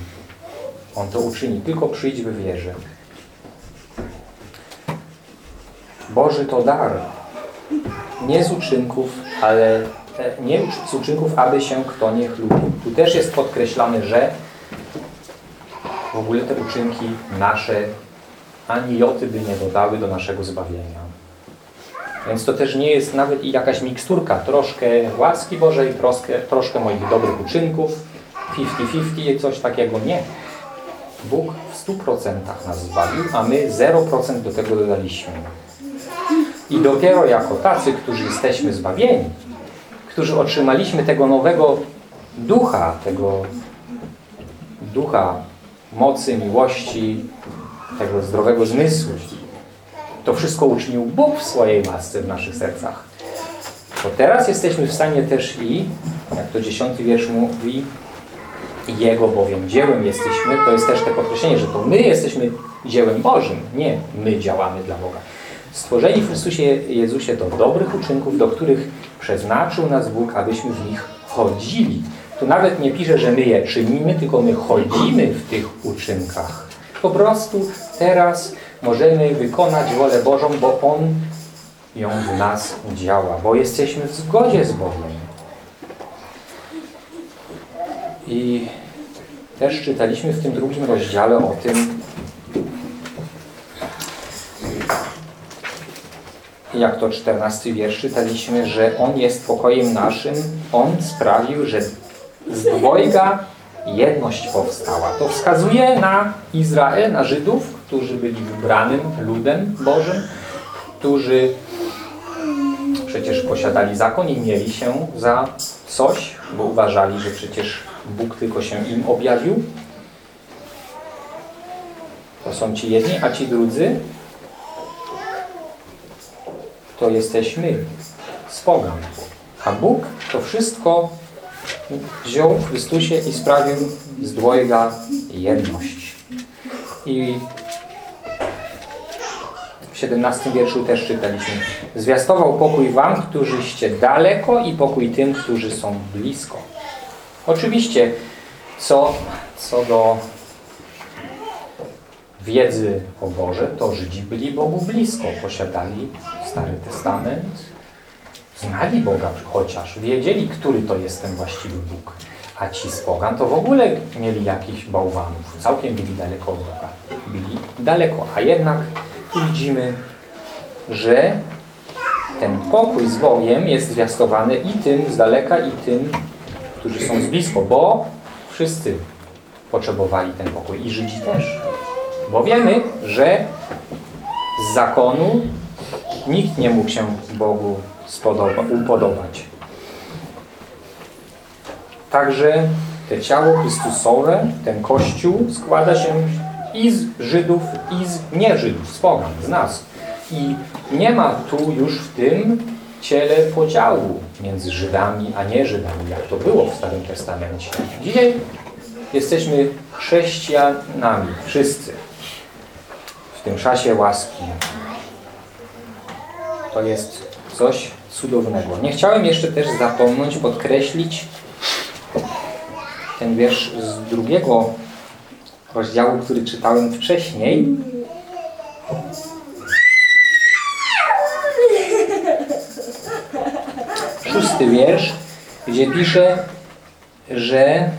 On to uczyni. Tylko przyjdź w wierze. Boży to dar. Nie z uczynków, ale e, nie z uczynków, aby się kto nie chlubił. Tu też jest podkreślane, że w ogóle te uczynki nasze ani joty by nie dodały do naszego zbawienia. Więc to też nie jest nawet jakaś miksturka, troszkę łaski Bożej, troszkę, troszkę moich dobrych uczynków, 50-50, coś takiego. Nie. Bóg w 100% nas zbawił, a my 0% do tego dodaliśmy. I dopiero jako tacy, którzy jesteśmy zbawieni, którzy otrzymaliśmy tego nowego ducha, tego ducha mocy, miłości, tego zdrowego zmysłu. To wszystko uczynił Bóg w swojej łasce w naszych sercach. To teraz jesteśmy w stanie też i, jak to dziesiąty wiersz mówi, Jego bowiem dziełem jesteśmy, to jest też te podkreślenie, że to my jesteśmy dziełem Bożym, nie my działamy dla Boga. Stworzeni w Chrystusie Jezusie do dobrych uczynków, do których przeznaczył nas Bóg, abyśmy w nich chodzili. Tu nawet nie pisze, że my je czynimy, tylko my chodzimy w tych uczynkach. Po prostu teraz możemy wykonać wolę Bożą, bo On ją w nas działa, bo jesteśmy w zgodzie z Bogiem. I też czytaliśmy w tym drugim rozdziale o tym, jak to 14 wiersz czytaliśmy, że On jest pokojem naszym, On sprawił, że z dwojga jedność powstała. To wskazuje na Izrael, na Żydów, którzy byli wybranym ludem Bożym, którzy przecież posiadali zakon i mieli się za coś, bo uważali, że przecież Bóg tylko się im objawił. To są ci jedni, a ci drudzy to jesteśmy z pogan. A Bóg to wszystko wziął w Chrystusie i sprawił z dwojga jedność. I 17 wierszu też czytaliśmy. Zwiastował pokój wam, którzyście daleko i pokój tym, którzy są blisko. Oczywiście, co, co do wiedzy o Boże, to Żydzi byli Bogu blisko, posiadali Stary Testament, znali Boga chociaż, wiedzieli, który to jest ten właściwy Bóg. A ci z pogan to w ogóle mieli jakichś bałwanów. Całkiem byli daleko od Boga. Byli daleko. A jednak widzimy, że ten pokój z Bogiem jest zwiastowany i tym z daleka, i tym, którzy są z blisko, bo wszyscy potrzebowali ten pokój. I Żydzi też. Bo wiemy, że z zakonu nikt nie mógł się Bogu upodobać. Także te ciało Chrystusowe, ten Kościół składa się i z Żydów, i z nieżydów, z pogan, z nas. I nie ma tu już w tym ciele podziału między Żydami a nieżydami, jak to było w Starym Testamencie. Dzisiaj jesteśmy chrześcijanami, wszyscy, w tym czasie łaski. To jest coś cudownego. Nie chciałem jeszcze też zapomnieć, podkreślić ten wiersz z drugiego rozdziału, który czytałem wcześniej. Szósty wiersz, gdzie pisze, że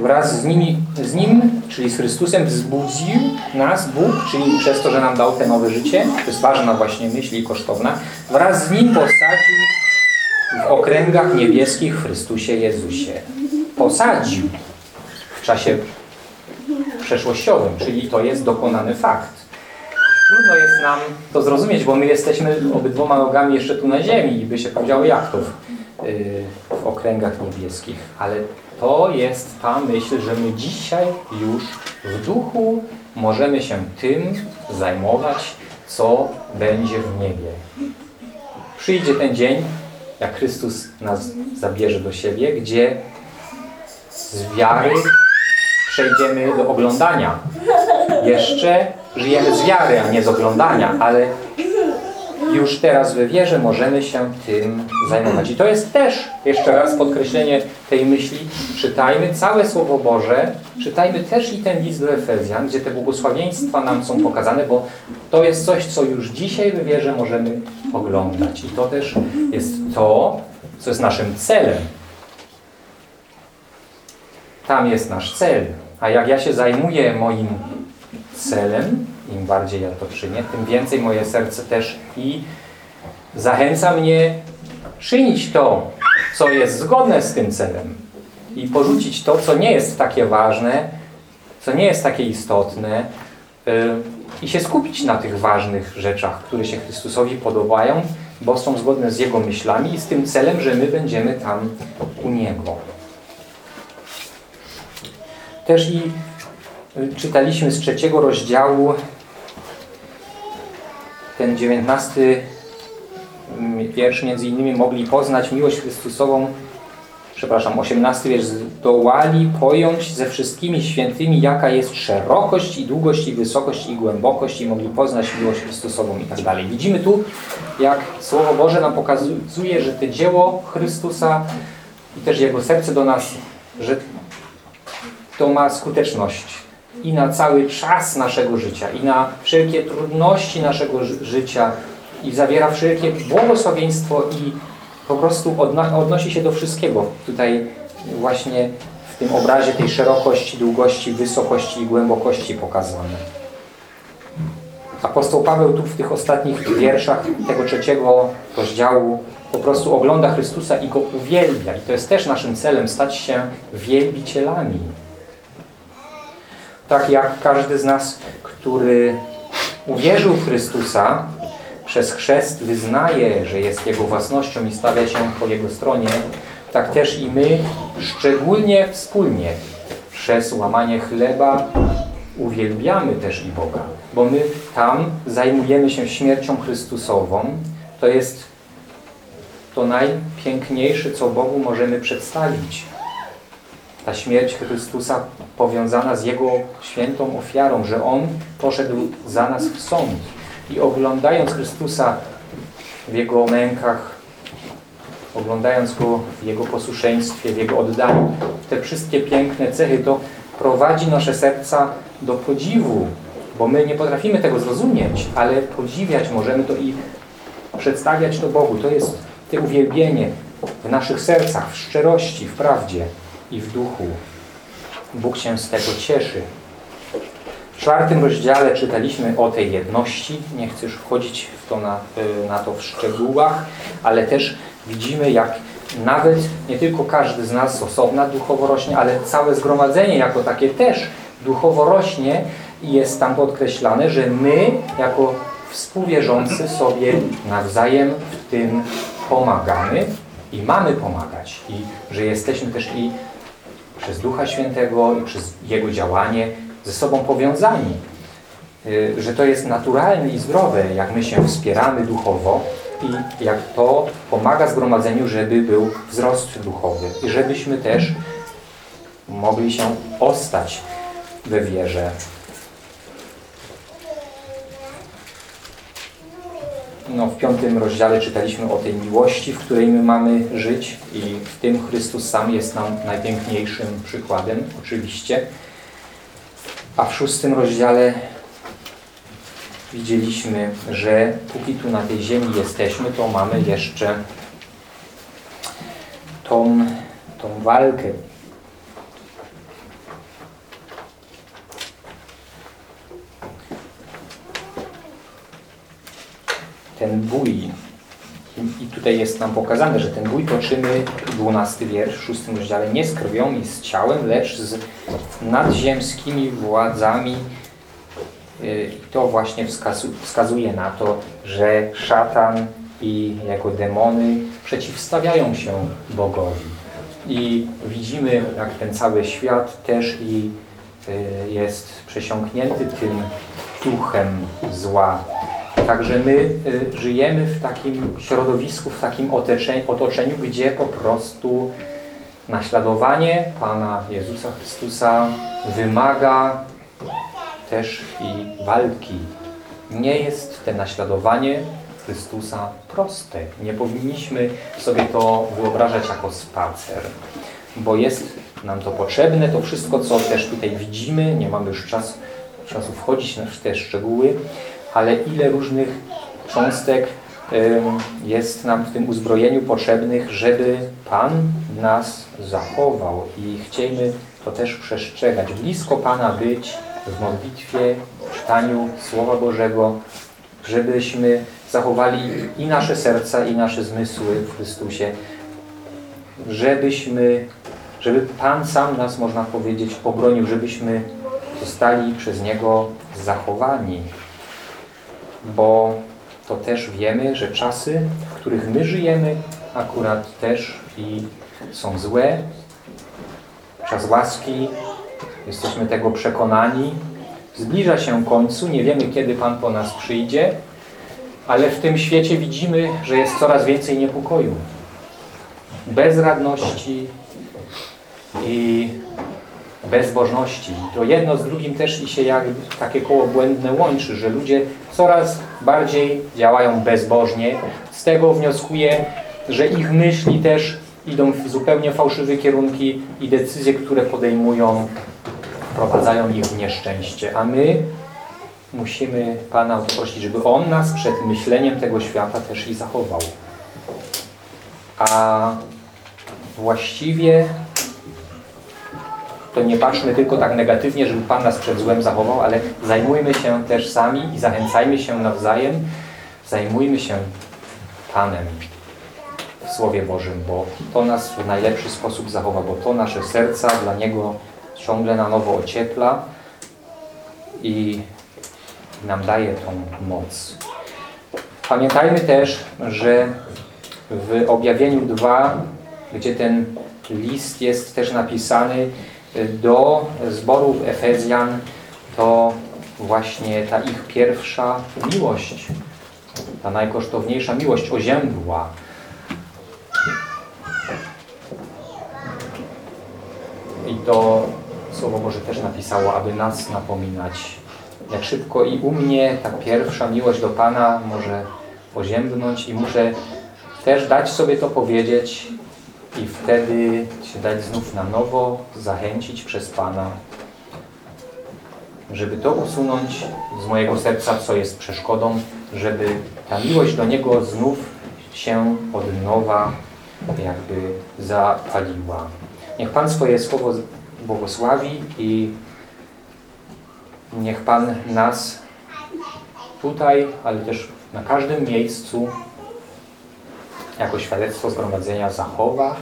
wraz z, nimi, z Nim, czyli z Chrystusem, wzbudził nas Bóg, czyli przez to, że nam dał te nowe życie, to jest ważna właśnie myśl i kosztowna, wraz z Nim posadził w okręgach niebieskich w Chrystusie Jezusie. Posadził w czasie przeszłościowym, czyli to jest dokonany fakt. Trudno jest nam to zrozumieć, bo my jesteśmy obydwoma nogami jeszcze tu na ziemi i by się powiedziało jak to w, yy, w okręgach niebieskich. Ale to jest ta myśl, że my dzisiaj już w duchu możemy się tym zajmować, co będzie w niebie. Przyjdzie ten dzień, jak Chrystus nas zabierze do siebie, gdzie z wiary przejdziemy do oglądania. Jeszcze żyjemy z wiary, a nie z oglądania, ale już teraz we wierze możemy się tym zajmować. I to jest też, jeszcze raz podkreślenie tej myśli, czytajmy całe Słowo Boże, czytajmy też i ten list do Efezjan, gdzie te błogosławieństwa nam są pokazane, bo to jest coś, co już dzisiaj we wierze możemy oglądać. I to też jest to, co jest naszym celem. Tam jest nasz cel. A jak ja się zajmuję moim celem, im bardziej ja to czynię, tym więcej moje serce też i zachęca mnie czynić to, co jest zgodne z tym celem i porzucić to, co nie jest takie ważne, co nie jest takie istotne yy, i się skupić na tych ważnych rzeczach, które się Chrystusowi podobają, bo są zgodne z Jego myślami i z tym celem, że my będziemy tam u Niego. Też i czytaliśmy z trzeciego rozdziału ten dziewiętnasty wiersz między innymi mogli poznać miłość Chrystusową przepraszam, osiemnasty wiersz zdołali pojąć ze wszystkimi świętymi jaka jest szerokość i długość i wysokość i głębokość i mogli poznać miłość Chrystusową i tak dalej. Widzimy tu, jak Słowo Boże nam pokazuje, że to dzieło Chrystusa i też Jego serce do nas, że to ma skuteczność i na cały czas naszego życia, i na wszelkie trudności naszego życia, i zawiera wszelkie błogosławieństwo i po prostu odno odnosi się do wszystkiego. Tutaj właśnie w tym obrazie tej szerokości, długości, wysokości i głębokości pokazane. Apostoł Paweł tu w tych ostatnich wierszach tego trzeciego rozdziału po prostu ogląda Chrystusa i Go uwielbia. I to jest też naszym celem, stać się wielbicielami. Tak jak każdy z nas, który uwierzył w Chrystusa, przez chrzest wyznaje, że jest Jego własnością i stawia się po Jego stronie, tak też i my szczególnie wspólnie przez łamanie chleba uwielbiamy też i Boga, bo my tam zajmujemy się śmiercią Chrystusową. To jest to najpiękniejsze, co Bogu możemy przedstawić. Ta śmierć Chrystusa powiązana z Jego świętą ofiarą, że On poszedł za nas w sąd. I oglądając Chrystusa w Jego mękach, oglądając Go w Jego posłuszeństwie, w Jego oddaniu, te wszystkie piękne cechy, to prowadzi nasze serca do podziwu, bo my nie potrafimy tego zrozumieć, ale podziwiać możemy to i przedstawiać to Bogu. To jest te uwielbienie w naszych sercach, w szczerości, w prawdzie i w duchu. Bóg się z tego cieszy. W czwartym rozdziale czytaliśmy o tej jedności. Nie chcę już wchodzić w to na, na to w szczegółach, ale też widzimy, jak nawet nie tylko każdy z nas osobna duchowo rośnie, ale całe zgromadzenie jako takie też duchowo rośnie i jest tam podkreślane, że my jako współwierzący sobie nawzajem w tym pomagamy i mamy pomagać i że jesteśmy też i przez Ducha Świętego i przez Jego działanie ze sobą powiązani. Y, że to jest naturalne i zdrowe, jak my się wspieramy duchowo i jak to pomaga zgromadzeniu, żeby był wzrost duchowy i żebyśmy też mogli się ostać we wierze. No, w piątym rozdziale czytaliśmy o tej miłości, w której my mamy żyć i w tym Chrystus sam jest nam najpiękniejszym przykładem, oczywiście. A w szóstym rozdziale widzieliśmy, że póki tu na tej ziemi jesteśmy, to mamy jeszcze tą, tą walkę. Ten bój. I tutaj jest nam pokazane, że ten bój toczymy, 12 wiersz w szóstym rozdziale, nie z krwią i z ciałem, lecz z nadziemskimi władzami, Y, I to właśnie wskazuje na to, że szatan i jego demony przeciwstawiają się Bogowi. I widzimy, jak ten cały świat też i y, jest przesiąknięty tym duchem zła. Także my y, żyjemy w takim środowisku, w takim otoczeniu, gdzie po prostu naśladowanie Pana Jezusa Chrystusa wymaga też i walki. Nie jest te naśladowanie Chrystusa proste. Nie powinniśmy sobie to wyobrażać jako spacer, bo jest nam to potrzebne, to wszystko, co też tutaj widzimy, nie mamy już czas, czasu wchodzić w te szczegóły, ale ile różnych cząstek jest nam w tym uzbrojeniu potrzebnych, żeby Pan nas zachował i chcielibyśmy to też przestrzegać. Blisko Pana być, w modlitwie, w czytaniu Słowa Bożego, żebyśmy zachowali i nasze serca, i nasze zmysły w Chrystusie, żebyśmy, żeby Pan sam nas, można powiedzieć, obronił, żebyśmy zostali przez Niego zachowani. Bo to też wiemy, że czasy, w których my żyjemy, akurat też i są złe. Czas łaski, Jesteśmy tego przekonani. Zbliża się końcu, nie wiemy kiedy Pan po nas przyjdzie, ale w tym świecie widzimy, że jest coraz więcej niepokoju, bezradności i bezbożności. To jedno z drugim też i się jak takie koło błędne łączy, że ludzie coraz bardziej działają bezbożnie. Z tego wnioskuję, że ich myśli też idą w zupełnie fałszywe kierunki i decyzje, które podejmują wprowadzają ich w nieszczęście, a my musimy Pana prosić, żeby On nas przed myśleniem tego świata też i zachował. A właściwie to nie patrzmy tylko tak negatywnie, żeby Pan nas przed złem zachował, ale zajmujmy się też sami i zachęcajmy się nawzajem. Zajmujmy się Panem w Słowie Bożym, bo to nas w najlepszy sposób zachowa, bo to nasze serca dla Niego ciągle na nowo ociepla i nam daje tą moc. Pamiętajmy też, że w objawieniu 2, gdzie ten list jest też napisany do zborów Efezjan, to właśnie ta ich pierwsza miłość, ta najkosztowniejsza miłość oziębła. I to Słowo Boże też napisało, aby nas napominać. Jak szybko i u mnie ta pierwsza miłość do Pana może oziębnąć i muszę też dać sobie to powiedzieć i wtedy się dać znów na nowo, zachęcić przez Pana, żeby to usunąć z mojego serca, co jest przeszkodą, żeby ta miłość do Niego znów się od nowa jakby zapaliła. Niech Pan swoje słowo błogosławi i niech Pan nas tutaj, ale też na każdym miejscu jako świadectwo zgromadzenia zachowa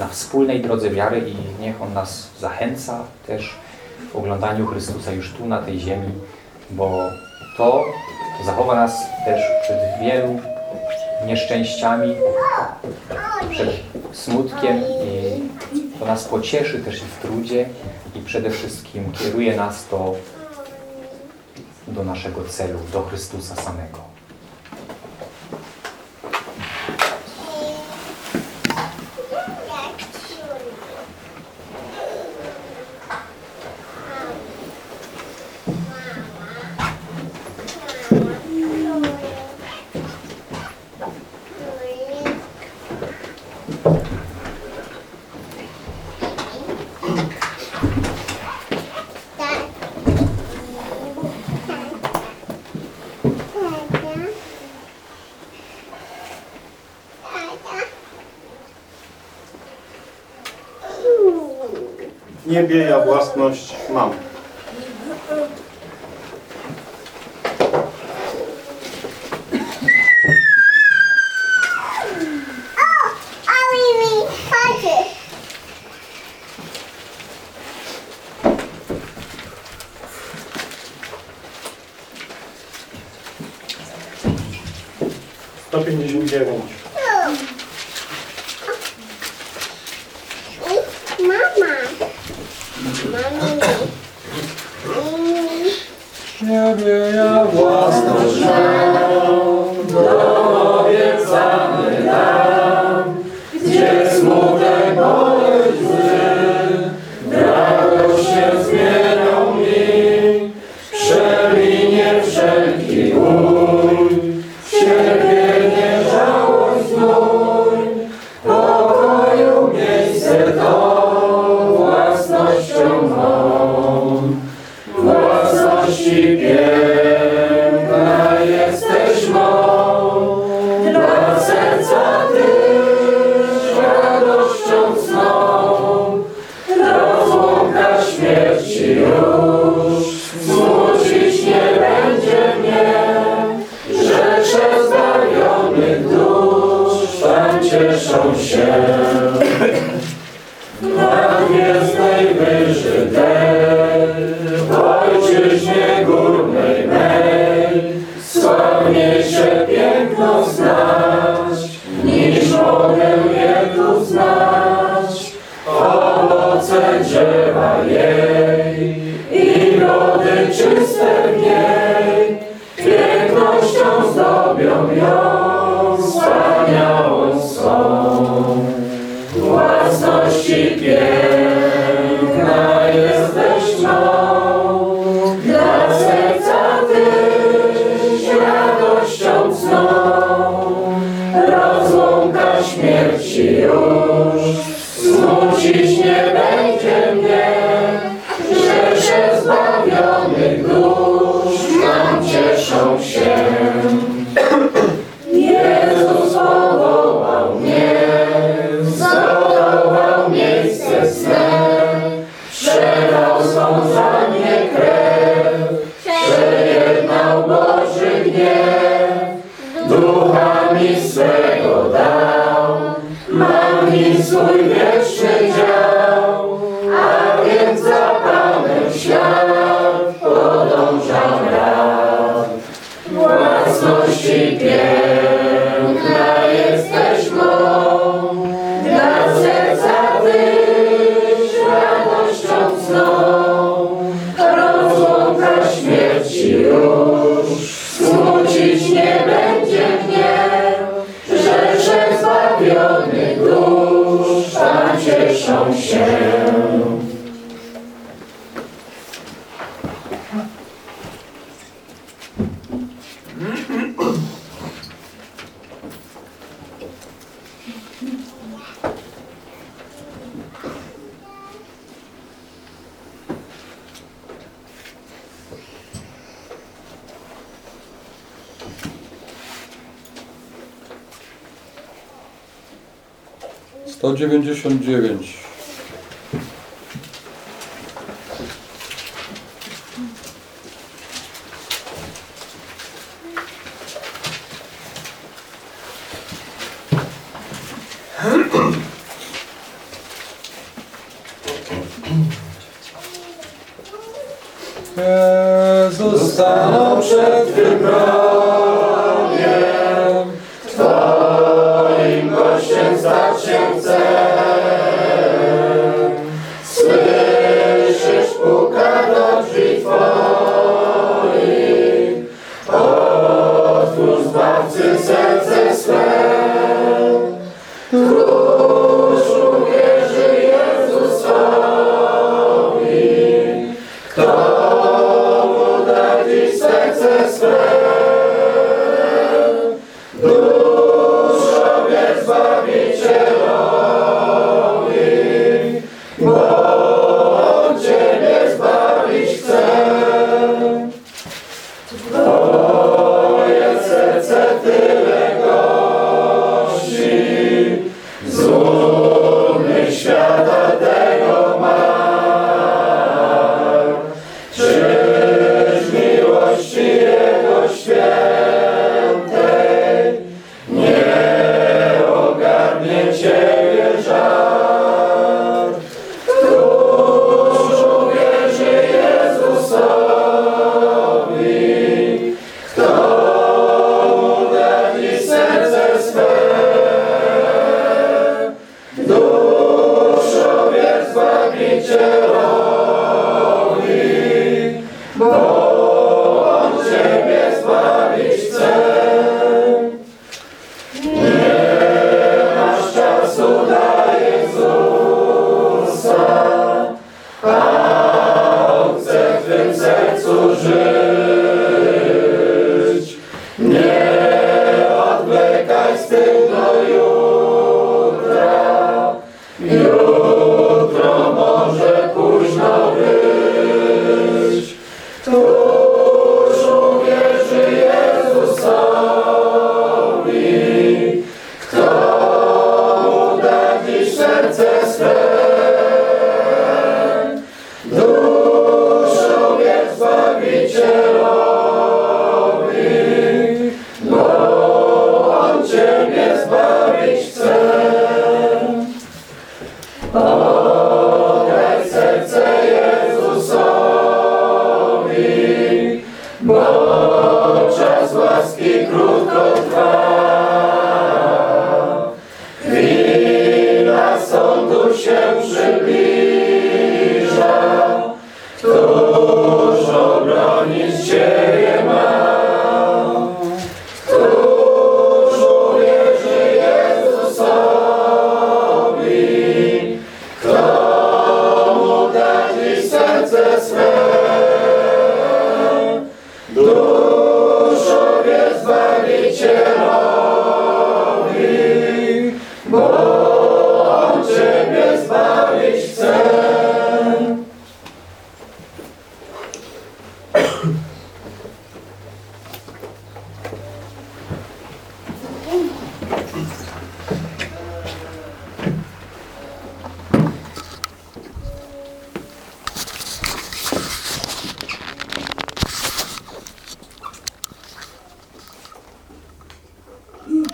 na wspólnej drodze wiary i niech On nas zachęca też w oglądaniu Chrystusa już tu na tej ziemi, bo to zachowa nas też przed wielu nieszczęściami, przed smutkiem i to nas pocieszy też i w trudzie i przede wszystkim kieruje nas to do naszego celu, do Chrystusa samego. Niebie ja własność mam. 199